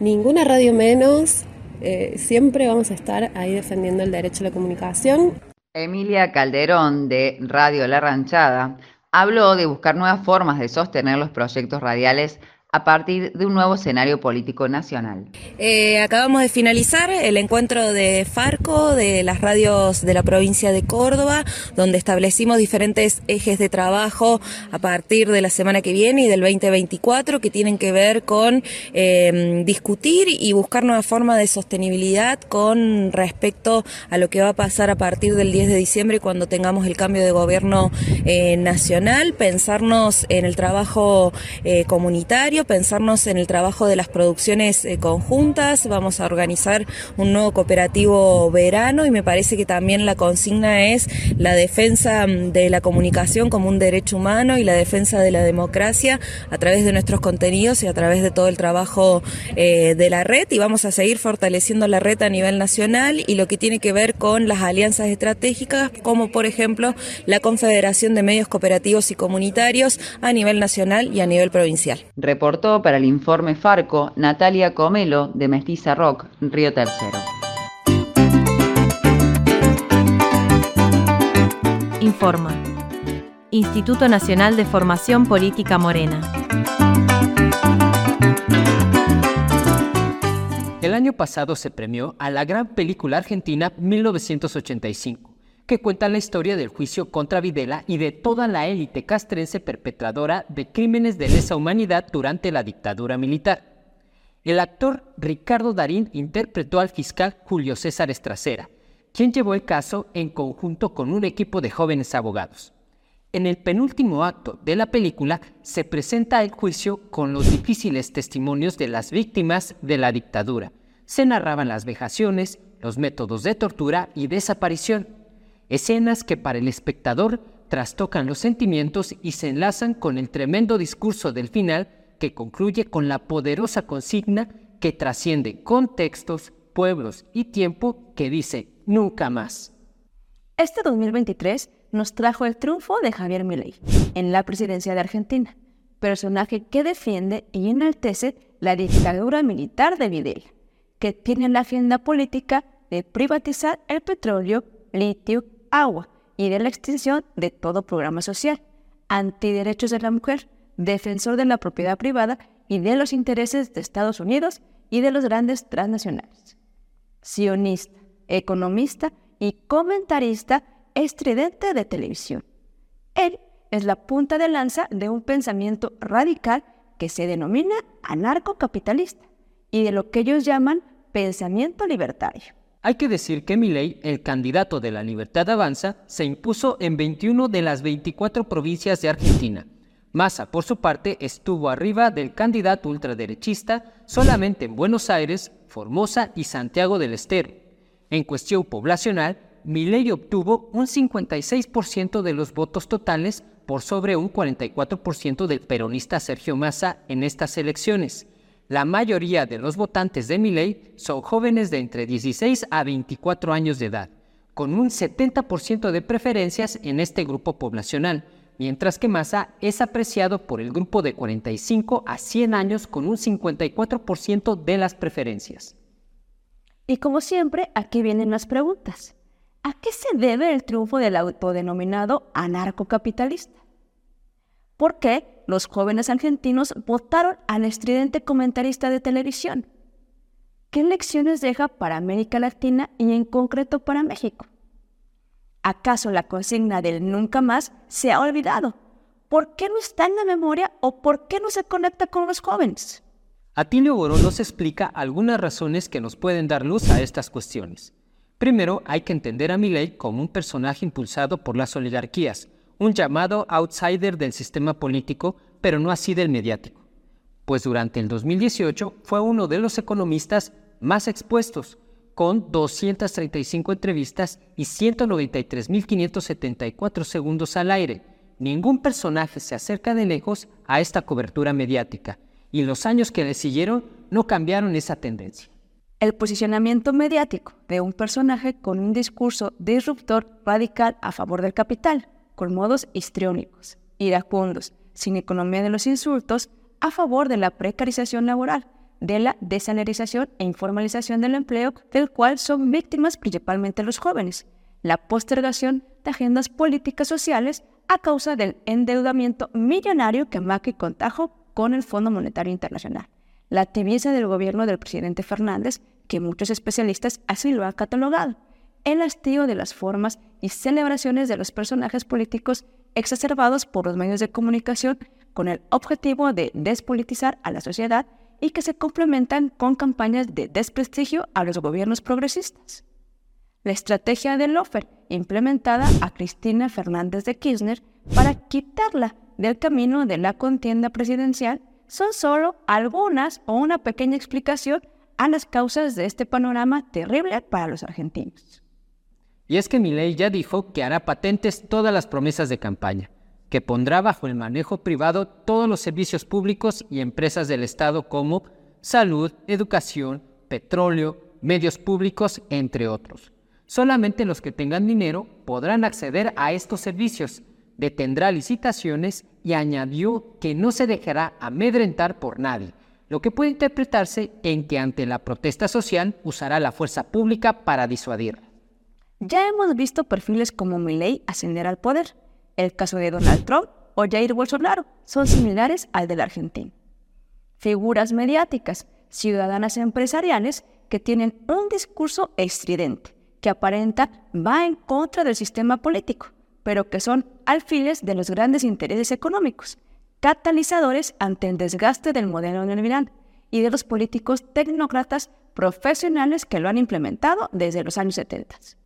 ninguna radio menos, eh, siempre vamos a estar ahí defendiendo el derecho a la comunicación. Emilia Calderón de Radio La Ranchada habló de buscar nuevas formas de sostener los proyectos radiales a partir de un nuevo escenario político nacional. Eh, acabamos de finalizar el encuentro de Farco, de las radios de la provincia de Córdoba, donde establecimos diferentes ejes de trabajo a partir de la semana que viene y del 2024 que tienen que ver con em, discutir y buscar nueva forma de sostenibilidad con respecto a lo que va a pasar a partir del 10 de diciembre cuando tengamos el cambio de gobierno eh, nacional, pensarnos en el trabajo eh, pensarnos en el trabajo de las producciones eh, conjuntas, vamos a organizar un nuevo cooperativo verano y me parece que también la consigna es la defensa mm, de la comunicación como un derecho humano y la defensa de la democracia a través de nuestros contenidos y a través de todo el trabajo eh, de la red. Y vamos a seguir fortaleciendo la red a nivel nacional y lo que tiene que ver con las alianzas estratégicas como por ejemplo la Confederación de Medios Cooperativos y Comunitarios a nivel nacional y a nivel provincial para el informe Farco Natalia Comelo de Mestiza Rock, Río Tercero. Informa. Instituto Nacional de Formación Política Morena. El año pasado se premió a la gran película argentina 1985 que cuentan la historia del juicio contra Videla y de toda la élite castrense perpetradora de crímenes de lesa humanidad durante la dictadura militar. El actor Ricardo Darín interpretó al fiscal Julio César Estracera, quien llevó el caso en conjunto con un equipo de jóvenes abogados. En el penúltimo acto de la película se presenta el juicio con los difíciles testimonios de las víctimas de la dictadura. Se narraban las vejaciones, los métodos de tortura y desaparición escenas que para el espectador trastocan los sentimientos y se enlazan con el tremendo discurso del final que concluye con la poderosa consigna que trasciende contextos, pueblos y tiempo que dice nunca más. Este 2023 nos trajo el triunfo de Javier Milei en la presidencia de Argentina, personaje que defiende y enaltece la dictadura militar de Videla, que tiene la agenda política de privatizar el petróleo, litio, agua y de la extinción de todo programa social, antiderechos de la mujer, defensor de la propiedad privada y de los intereses de Estados Unidos y de los grandes transnacionales. Sionista, economista y comentarista estridente de televisión. Él es la punta de lanza de un pensamiento radical que se denomina anarcocapitalista y de lo que ellos llaman pensamiento libertario. Hay que decir que Milei, el candidato de la Libertad Avanza, se impuso en 21 de las 24 provincias de Argentina. Massa, por su parte, estuvo arriba del candidato ultraderechista solamente en Buenos Aires, Formosa y Santiago del Estero. En cuestión poblacional, Milei obtuvo un 56% de los votos totales por sobre un 44% del peronista Sergio Massa en estas elecciones. La mayoría de los votantes de Milei son jóvenes de entre 16 a 24 años de edad, con un 70% de preferencias en este grupo poblacional, mientras que Massa es apreciado por el grupo de 45 a 100 años con un 54% de las preferencias. Y como siempre, aquí vienen las preguntas. ¿A qué se debe el triunfo del autodenominado anarcocapitalista? ¿Por qué los jóvenes argentinos votaron al estridente comentarista de televisión? ¿Qué lecciones deja para América Latina y en concreto para México? ¿Acaso la consigna del nunca más se ha olvidado? ¿Por qué no está en la memoria o por qué no se conecta con los jóvenes? Atilio Borón nos explica algunas razones que nos pueden dar luz a estas cuestiones. Primero, hay que entender a Milley como un personaje impulsado por las oligarquías, un llamado outsider del sistema político, pero no así del mediático, pues durante el 2018 fue uno de los economistas más expuestos, con 235 entrevistas y 193.574 segundos al aire. Ningún personaje se acerca de lejos a esta cobertura mediática, y los años que le siguieron no cambiaron esa tendencia. El posicionamiento mediático de un personaje con un discurso disruptor radical a favor del capital, con modos histriónicos, iracundos, sin economía de los insultos, a favor de la precarización laboral, de la desalarización e informalización del empleo, del cual son víctimas principalmente los jóvenes, la postergación de agendas políticas sociales a causa del endeudamiento millonario que Macri contajo con el Fondo Monetario Internacional, la tibieza del gobierno del presidente Fernández, que muchos especialistas así lo han catalogado, el hastío de las formas y celebraciones de los personajes políticos exacerbados por los medios de comunicación con el objetivo de despolitizar a la sociedad y que se complementan con campañas de desprestigio a los gobiernos progresistas. La estrategia de Lofer, implementada a Cristina Fernández de Kirchner para quitarla del camino de la contienda presidencial, son solo algunas o una pequeña explicación a las causas de este panorama terrible para los argentinos. Y es que Milei ya dijo que hará patentes todas las promesas de campaña, que pondrá bajo el manejo privado todos los servicios públicos y empresas del Estado como salud, educación, petróleo, medios públicos, entre otros. Solamente los que tengan dinero podrán acceder a estos servicios, detendrá licitaciones y añadió que no se dejará amedrentar por nadie, lo que puede interpretarse en que ante la protesta social usará la fuerza pública para disuadirla. Ya hemos visto perfiles como Milley ascender al poder. El caso de Donald Trump o Jair Bolsonaro son similares al del argentino. Figuras mediáticas, ciudadanas empresariales que tienen un discurso estridente, que aparenta va en contra del sistema político, pero que son alfiles de los grandes intereses económicos, catalizadores ante el desgaste del modelo neoliberal y de los políticos tecnócratas profesionales que lo han implementado desde los años 70.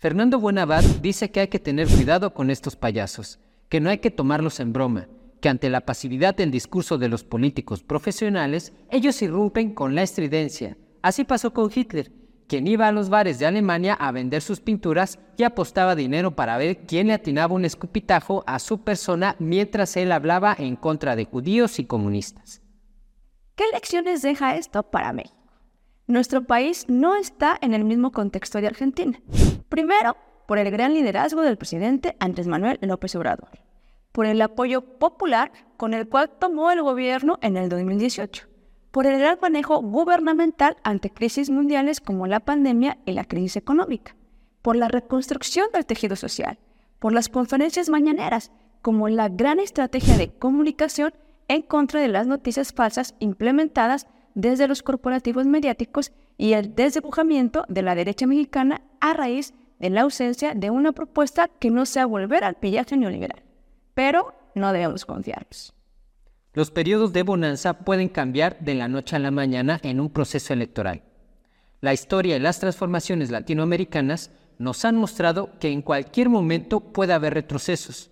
Fernando Buenabad dice que hay que tener cuidado con estos payasos, que no hay que tomarlos en broma, que ante la pasividad del discurso de los políticos profesionales, ellos irrumpen con la estridencia. Así pasó con Hitler, quien iba a los bares de Alemania a vender sus pinturas y apostaba dinero para ver quién le atinaba un escupitajo a su persona mientras él hablaba en contra de judíos y comunistas. ¿Qué lecciones deja esto para México? Nuestro país no está en el mismo contexto de Argentina. Primero, por el gran liderazgo del presidente Andrés Manuel López Obrador, por el apoyo popular con el cual tomó el gobierno en el 2018 por el gran manejo gubernamental ante crisis mundiales como la pandemia y la crisis económica, por la reconstrucción del tejido social, por las conferencias mañaneras, como la gran estrategia de comunicación en contra de las noticias falsas implementadas desde los corporativos mediáticos y el desdibujamiento de la derecha mexicana a raíz de la ausencia de una propuesta que no sea volver al pillaje neoliberal. Pero no debemos confiarnos. Los periodos de bonanza pueden cambiar de la noche a la mañana en un proceso electoral. La historia y las transformaciones latinoamericanas nos han mostrado que en cualquier momento puede haber retrocesos.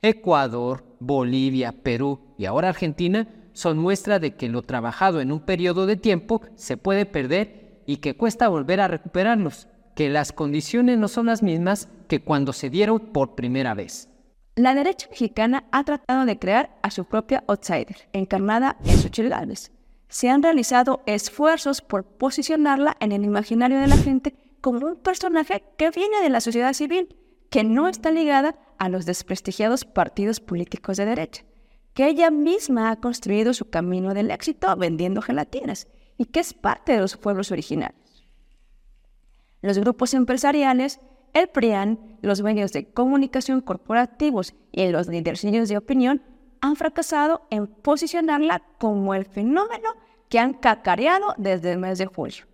Ecuador, Bolivia, Perú y ahora Argentina son muestra de que lo trabajado en un periodo de tiempo se puede perder y que cuesta volver a recuperarlos, que las condiciones no son las mismas que cuando se dieron por primera vez. La derecha mexicana ha tratado de crear a su propia outsider, encarnada en Xochitl Gálvez. Se han realizado esfuerzos por posicionarla en el imaginario de la gente como un personaje que viene de la sociedad civil, que no está ligada a los desprestigiados partidos políticos de derecha, que ella misma ha construido su camino del éxito vendiendo gelatinas y que es parte de los pueblos originarios. Los grupos empresariales el PRIAN, los medios de comunicación corporativos y los lidercillos de opinión han fracasado en posicionarla como el fenómeno que han cacareado desde el mes de julio.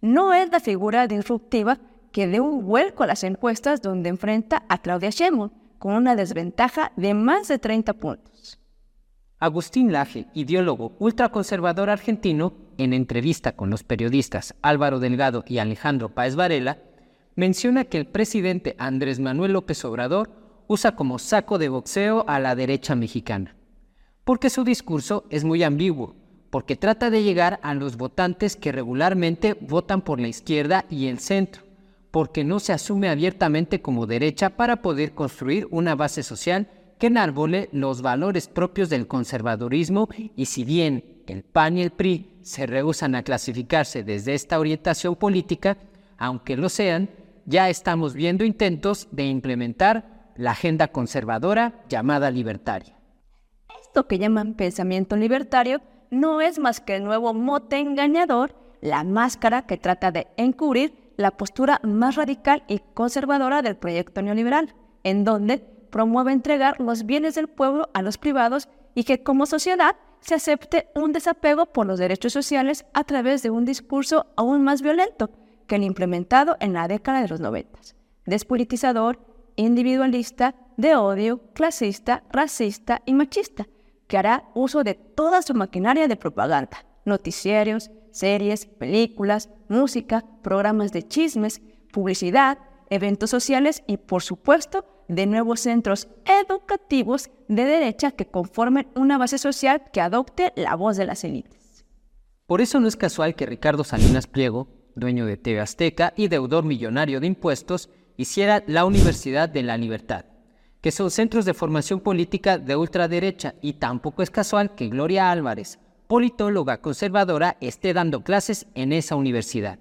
No es la figura disruptiva que dé un vuelco a las encuestas donde enfrenta a Claudia Sheinbaum con una desventaja de más de 30 puntos. Agustín Laje, ideólogo ultraconservador argentino, en entrevista con los periodistas Álvaro Delgado y Alejandro Páez Varela, menciona que el presidente Andrés Manuel López Obrador usa como saco de boxeo a la derecha mexicana, porque su discurso es muy ambiguo, porque trata de llegar a los votantes que regularmente votan por la izquierda y el centro, porque no se asume abiertamente como derecha para poder construir una base social que enarbole los valores propios del conservadurismo y si bien el PAN y el PRI se rehusan a clasificarse desde esta orientación política, aunque lo sean, ya estamos viendo intentos de implementar la agenda conservadora llamada libertaria. Esto que llaman pensamiento libertario no es más que el nuevo mote engañador, la máscara que trata de encubrir la postura más radical y conservadora del proyecto neoliberal, en donde promueve entregar los bienes del pueblo a los privados y que como sociedad se acepte un desapego por los derechos sociales a través de un discurso aún más violento, que el implementado en la década de los noventas. Despolitizador, individualista, de odio, clasista, racista y machista, que hará uso de toda su maquinaria de propaganda, noticiarios, series, películas, música, programas de chismes, publicidad, eventos sociales y, por supuesto, de nuevos centros educativos de derecha que conformen una base social que adopte la voz de las élites. Por eso no es casual que Ricardo Salinas Pliego dueño de TV Azteca y deudor millonario de impuestos, hiciera la Universidad de la Libertad, que son centros de formación política de ultraderecha, y tampoco es casual que Gloria Álvarez, politóloga conservadora, esté dando clases en esa universidad.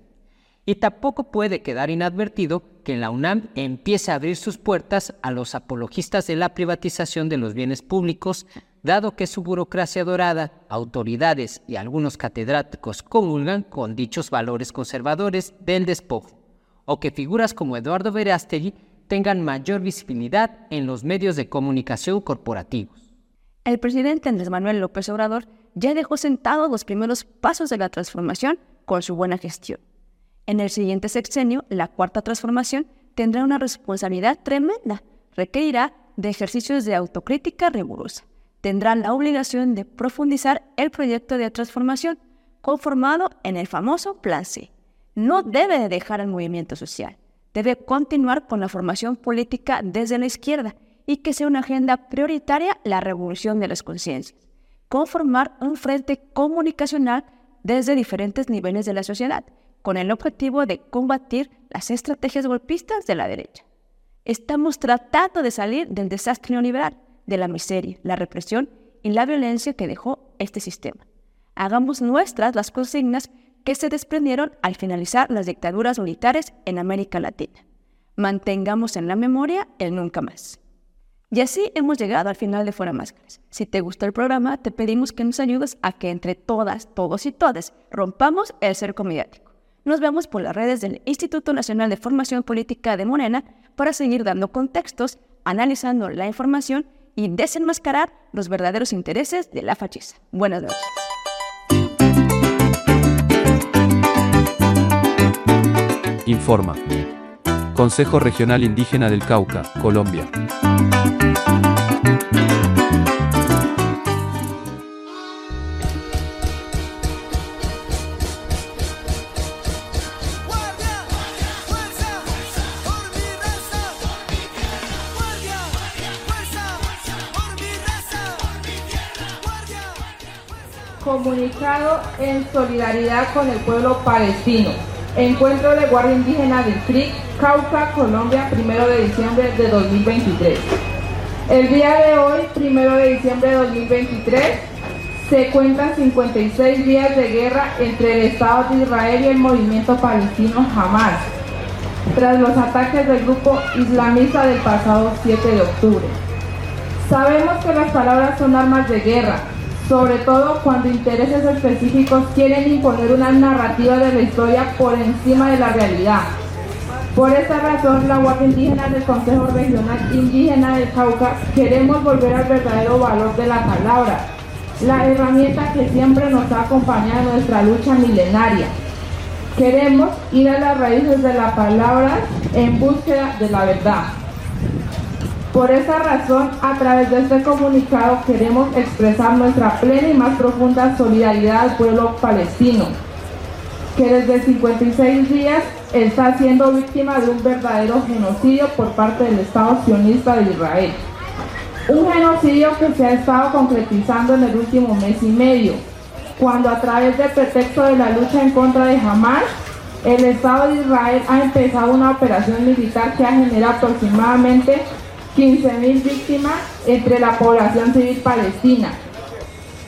Y tampoco puede quedar inadvertido que la UNAM empiece a abrir sus puertas a los apologistas de la privatización de los bienes públicos dado que su burocracia dorada, autoridades y algunos catedráticos comulgan con dichos valores conservadores del despojo, o que figuras como Eduardo Verástegui tengan mayor visibilidad en los medios de comunicación corporativos. El presidente Andrés Manuel López Obrador ya dejó sentados los primeros pasos de la transformación con su buena gestión. En el siguiente sexenio, la cuarta transformación tendrá una responsabilidad tremenda. Requerirá de ejercicios de autocrítica rigurosa tendrán la obligación de profundizar el proyecto de transformación conformado en el famoso Plan C. No debe dejar el movimiento social, debe continuar con la formación política desde la izquierda y que sea una agenda prioritaria la revolución de las conciencias. Conformar un frente comunicacional desde diferentes niveles de la sociedad, con el objetivo de combatir las estrategias golpistas de la derecha. Estamos tratando de salir del desastre neoliberal, de la miseria, la represión y la violencia que dejó este sistema. Hagamos nuestras las consignas que se desprendieron al finalizar las dictaduras militares en América Latina. Mantengamos en la memoria el nunca más. Y así hemos llegado al final de Fuera Máscaras. Si te gustó el programa, te pedimos que nos ayudes a que entre todas, todos y todas rompamos el cerco mediático. Nos vemos por las redes del Instituto Nacional de Formación Política de Morena para seguir dando contextos, analizando la información y desenmascarar los verdaderos intereses de la fachiza. Buenas noches. Informa. Consejo Regional Indígena del Cauca, Colombia. Comunicado en solidaridad con el pueblo palestino. Encuentro de Guardia Indígena del CRIC, Cauca, Colombia, primero de diciembre de 2023. El día de hoy, primero de diciembre de 2023, se cuentan 56 días de guerra entre el Estado de Israel y el movimiento palestino Hamas, tras los ataques del grupo islamista del pasado 7 de octubre. Sabemos que las palabras son armas de guerra, sobre todo cuando intereses específicos quieren imponer una narrativa de la historia por encima de la realidad. Por esta razón, la Guardia Indígena del Consejo Regional Indígena del Cauca queremos volver al verdadero valor de la palabra, la herramienta que siempre nos ha acompañado en nuestra lucha milenaria. Queremos ir a las raíces de la palabra en búsqueda de la verdad. Por esa razón, a través de este comunicado queremos expresar nuestra plena y más profunda solidaridad al pueblo palestino, que desde 56 días está siendo víctima de un verdadero genocidio por parte del Estado sionista de Israel. Un genocidio que se ha estado concretizando en el último mes y medio, cuando a través del pretexto de la lucha en contra de Hamas, el Estado de Israel ha empezado una operación militar que ha generado aproximadamente 15.000 víctimas entre la población civil palestina,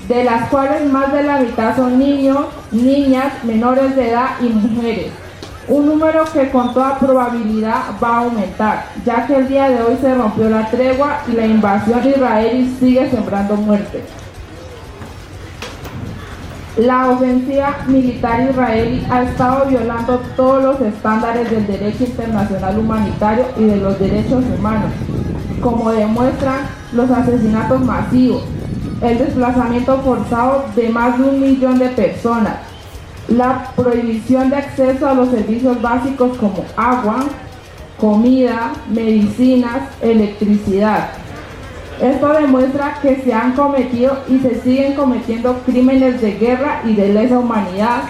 de las cuales más de la mitad son niños, niñas, menores de edad y mujeres. Un número que con toda probabilidad va a aumentar, ya que el día de hoy se rompió la tregua y la invasión israelí sigue sembrando muerte. La ofensiva militar israelí ha estado violando todos los estándares del derecho internacional humanitario y de los derechos humanos, como demuestran los asesinatos masivos, el desplazamiento forzado de más de un millón de personas, la prohibición de acceso a los servicios básicos como agua, comida, medicinas, electricidad. Esto demuestra que se han cometido y se siguen cometiendo crímenes de guerra y de lesa humanidad,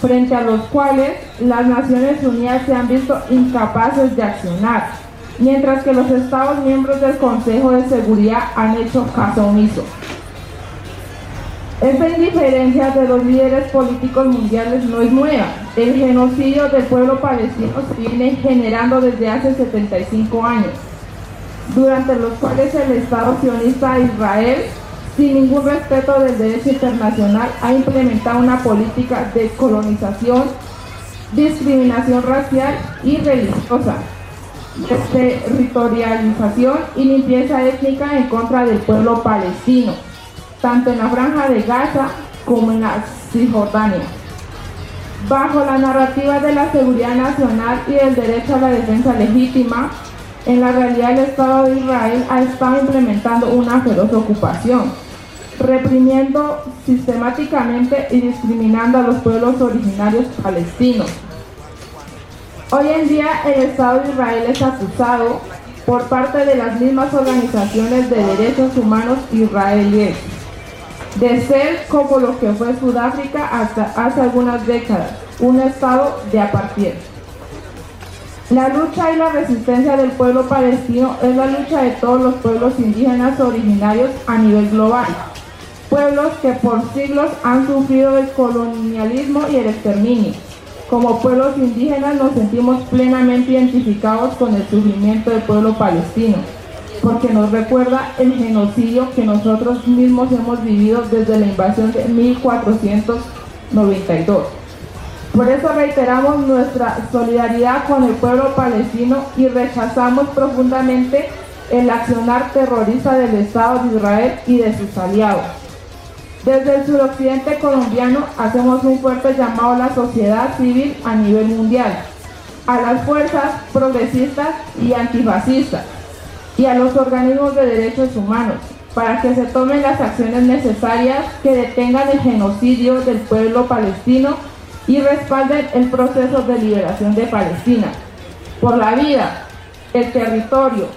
frente a los cuales las Naciones Unidas se han visto incapaces de accionar mientras que los Estados miembros del Consejo de Seguridad han hecho caso omiso. Esta indiferencia de los líderes políticos mundiales no es nueva. El genocidio del pueblo palestino se viene generando desde hace 75 años, durante los cuales el Estado sionista de Israel, sin ningún respeto del derecho internacional, ha implementado una política de colonización, discriminación racial y religiosa territorialización y limpieza étnica en contra del pueblo palestino, tanto en la franja de Gaza como en la Cisjordania. Bajo la narrativa de la seguridad nacional y del derecho a la defensa legítima, en la realidad el Estado de Israel ha estado implementando una feroz ocupación, reprimiendo sistemáticamente y discriminando a los pueblos originarios palestinos Hoy en día el Estado de Israel es acusado por parte de las mismas organizaciones de derechos humanos israelíes de ser como lo que fue Sudáfrica hasta hace algunas décadas, un estado de apartheid. La lucha y la resistencia del pueblo palestino es la lucha de todos los pueblos indígenas originarios a nivel global, pueblos que por siglos han sufrido el colonialismo y el exterminio Como pueblos indígenas nos sentimos plenamente identificados con el sufrimiento del pueblo palestino, porque nos recuerda el genocidio que nosotros mismos hemos vivido desde la invasión de 1492. Por eso reiteramos nuestra solidaridad con el pueblo palestino y rechazamos profundamente el accionar terrorista del Estado de Israel y de sus aliados. Desde el suroccidente colombiano hacemos un fuerte llamado a la sociedad civil a nivel mundial, a las fuerzas progresistas y antifascistas y a los organismos de derechos humanos para que se tomen las acciones necesarias que detengan el genocidio del pueblo palestino y respalden el proceso de liberación de Palestina por la vida, el territorio,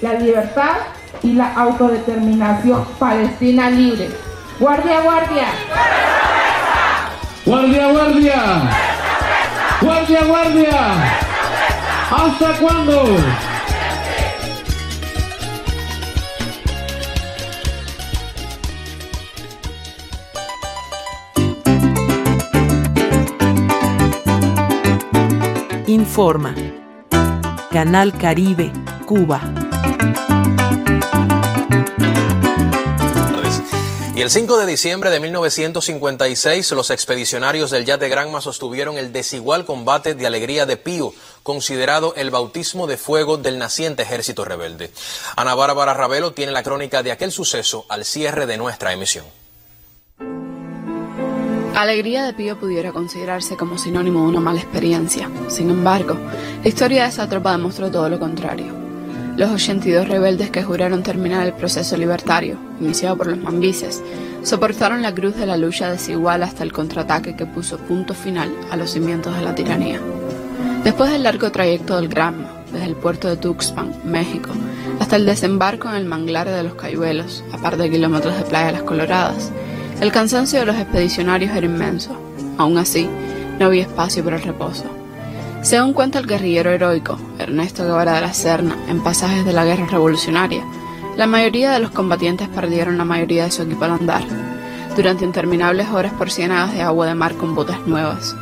la libertad y la autodeterminación palestina libre. Guardia, guardia. Guardia, guardia. Guardia, guardia. ¿Hasta cuándo? Informa. Canal Caribe, Cuba. Y el 5 de diciembre de 1956, los expedicionarios del Yate Granma sostuvieron el desigual combate de Alegría de Pío, considerado el bautismo de fuego del naciente ejército rebelde. Ana Bárbara Ravelo tiene la crónica de aquel suceso al cierre de nuestra emisión. Alegría de Pío pudiera considerarse como sinónimo de una mala experiencia. Sin embargo, la historia de esa tropa demostró todo lo contrario. Los 82 rebeldes que juraron terminar el proceso libertario, iniciado por los mambises, soportaron la cruz de la lucha desigual hasta el contraataque que puso punto final a los cimientos de la tiranía. Después del largo trayecto del Granma, desde el puerto de Tuxpan, México, hasta el desembarco en el manglar de los Cayuelos, a par de kilómetros de playa Las Coloradas, el cansancio de los expedicionarios era inmenso. Aún así, no había espacio para el reposo. Según cuenta el guerrillero heroico Ernesto Guevara de la Serna en pasajes de la guerra revolucionaria, la mayoría de los combatientes perdieron la mayoría de su equipo al andar, durante interminables horas por ciénagas de agua de mar con botas nuevas.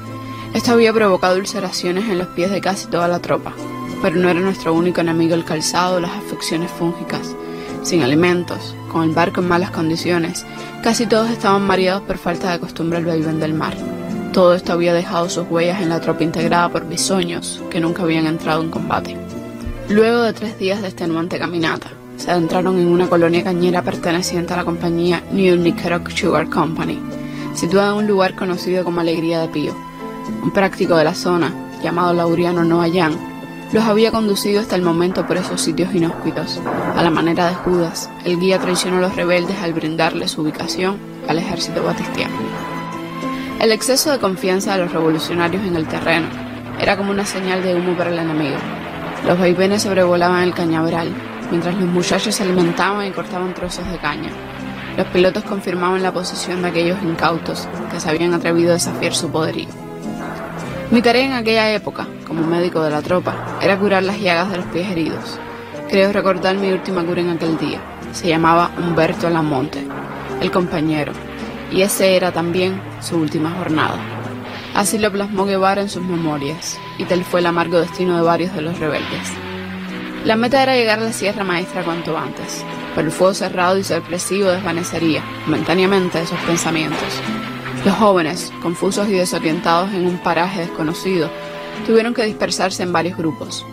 Esto había provocado ulceraciones en los pies de casi toda la tropa, pero no era nuestro único enemigo el calzado o las afecciones fúngicas. Sin alimentos, con el barco en malas condiciones, casi todos estaban mareados por falta de costumbre al vaivén del mar. Todo esto había dejado sus huellas en la tropa integrada por bisoños que nunca habían entrado en combate. Luego de tres días de extenuante caminata, se adentraron en una colonia cañera perteneciente a la compañía New Nicaragua Sugar Company, situada en un lugar conocido como Alegría de Pío. Un práctico de la zona, llamado Lauriano Noayán, los había conducido hasta el momento por esos sitios inhóspitos. A la manera de Judas, el guía traicionó a los rebeldes al brindarle su ubicación al ejército batistiano. El exceso de confianza de los revolucionarios en el terreno era como una señal de humo para el enemigo. Los vaivenes sobrevolaban el cañaveral, mientras los muchachos se alimentaban y cortaban trozos de caña. Los pilotos confirmaban la posición de aquellos incautos que se habían atrevido a desafiar su poderío. Mi tarea en aquella época, como médico de la tropa, era curar las llagas de los pies heridos. Creo recordar mi última cura en aquel día. Se llamaba Humberto Lamonte, el compañero, y ese era también su última jornada. Así lo plasmó Guevara en sus memorias, y tal fue el amargo destino de varios de los rebeldes. La meta era llegar a la Sierra Maestra cuanto antes, pero el fuego cerrado y sorpresivo desvanecería momentáneamente esos pensamientos. Los jóvenes, confusos y desorientados en un paraje desconocido, tuvieron que dispersarse en varios grupos.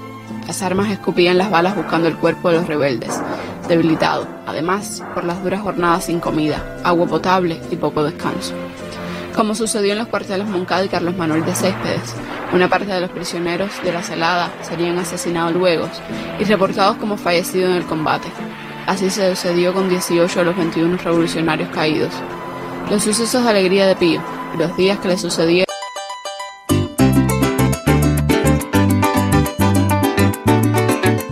Las armas escupían las balas buscando el cuerpo de los rebeldes, debilitado, además, por las duras jornadas sin comida, agua potable y poco descanso. Como sucedió en los cuarteles Moncada y Carlos Manuel de Céspedes, una parte de los prisioneros de la celada serían asesinados luego y reportados como fallecidos en el combate. Así se sucedió con 18 de los 21 revolucionarios caídos. Los sucesos de alegría de Pío y los días que le sucedieron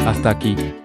Hasta aquí.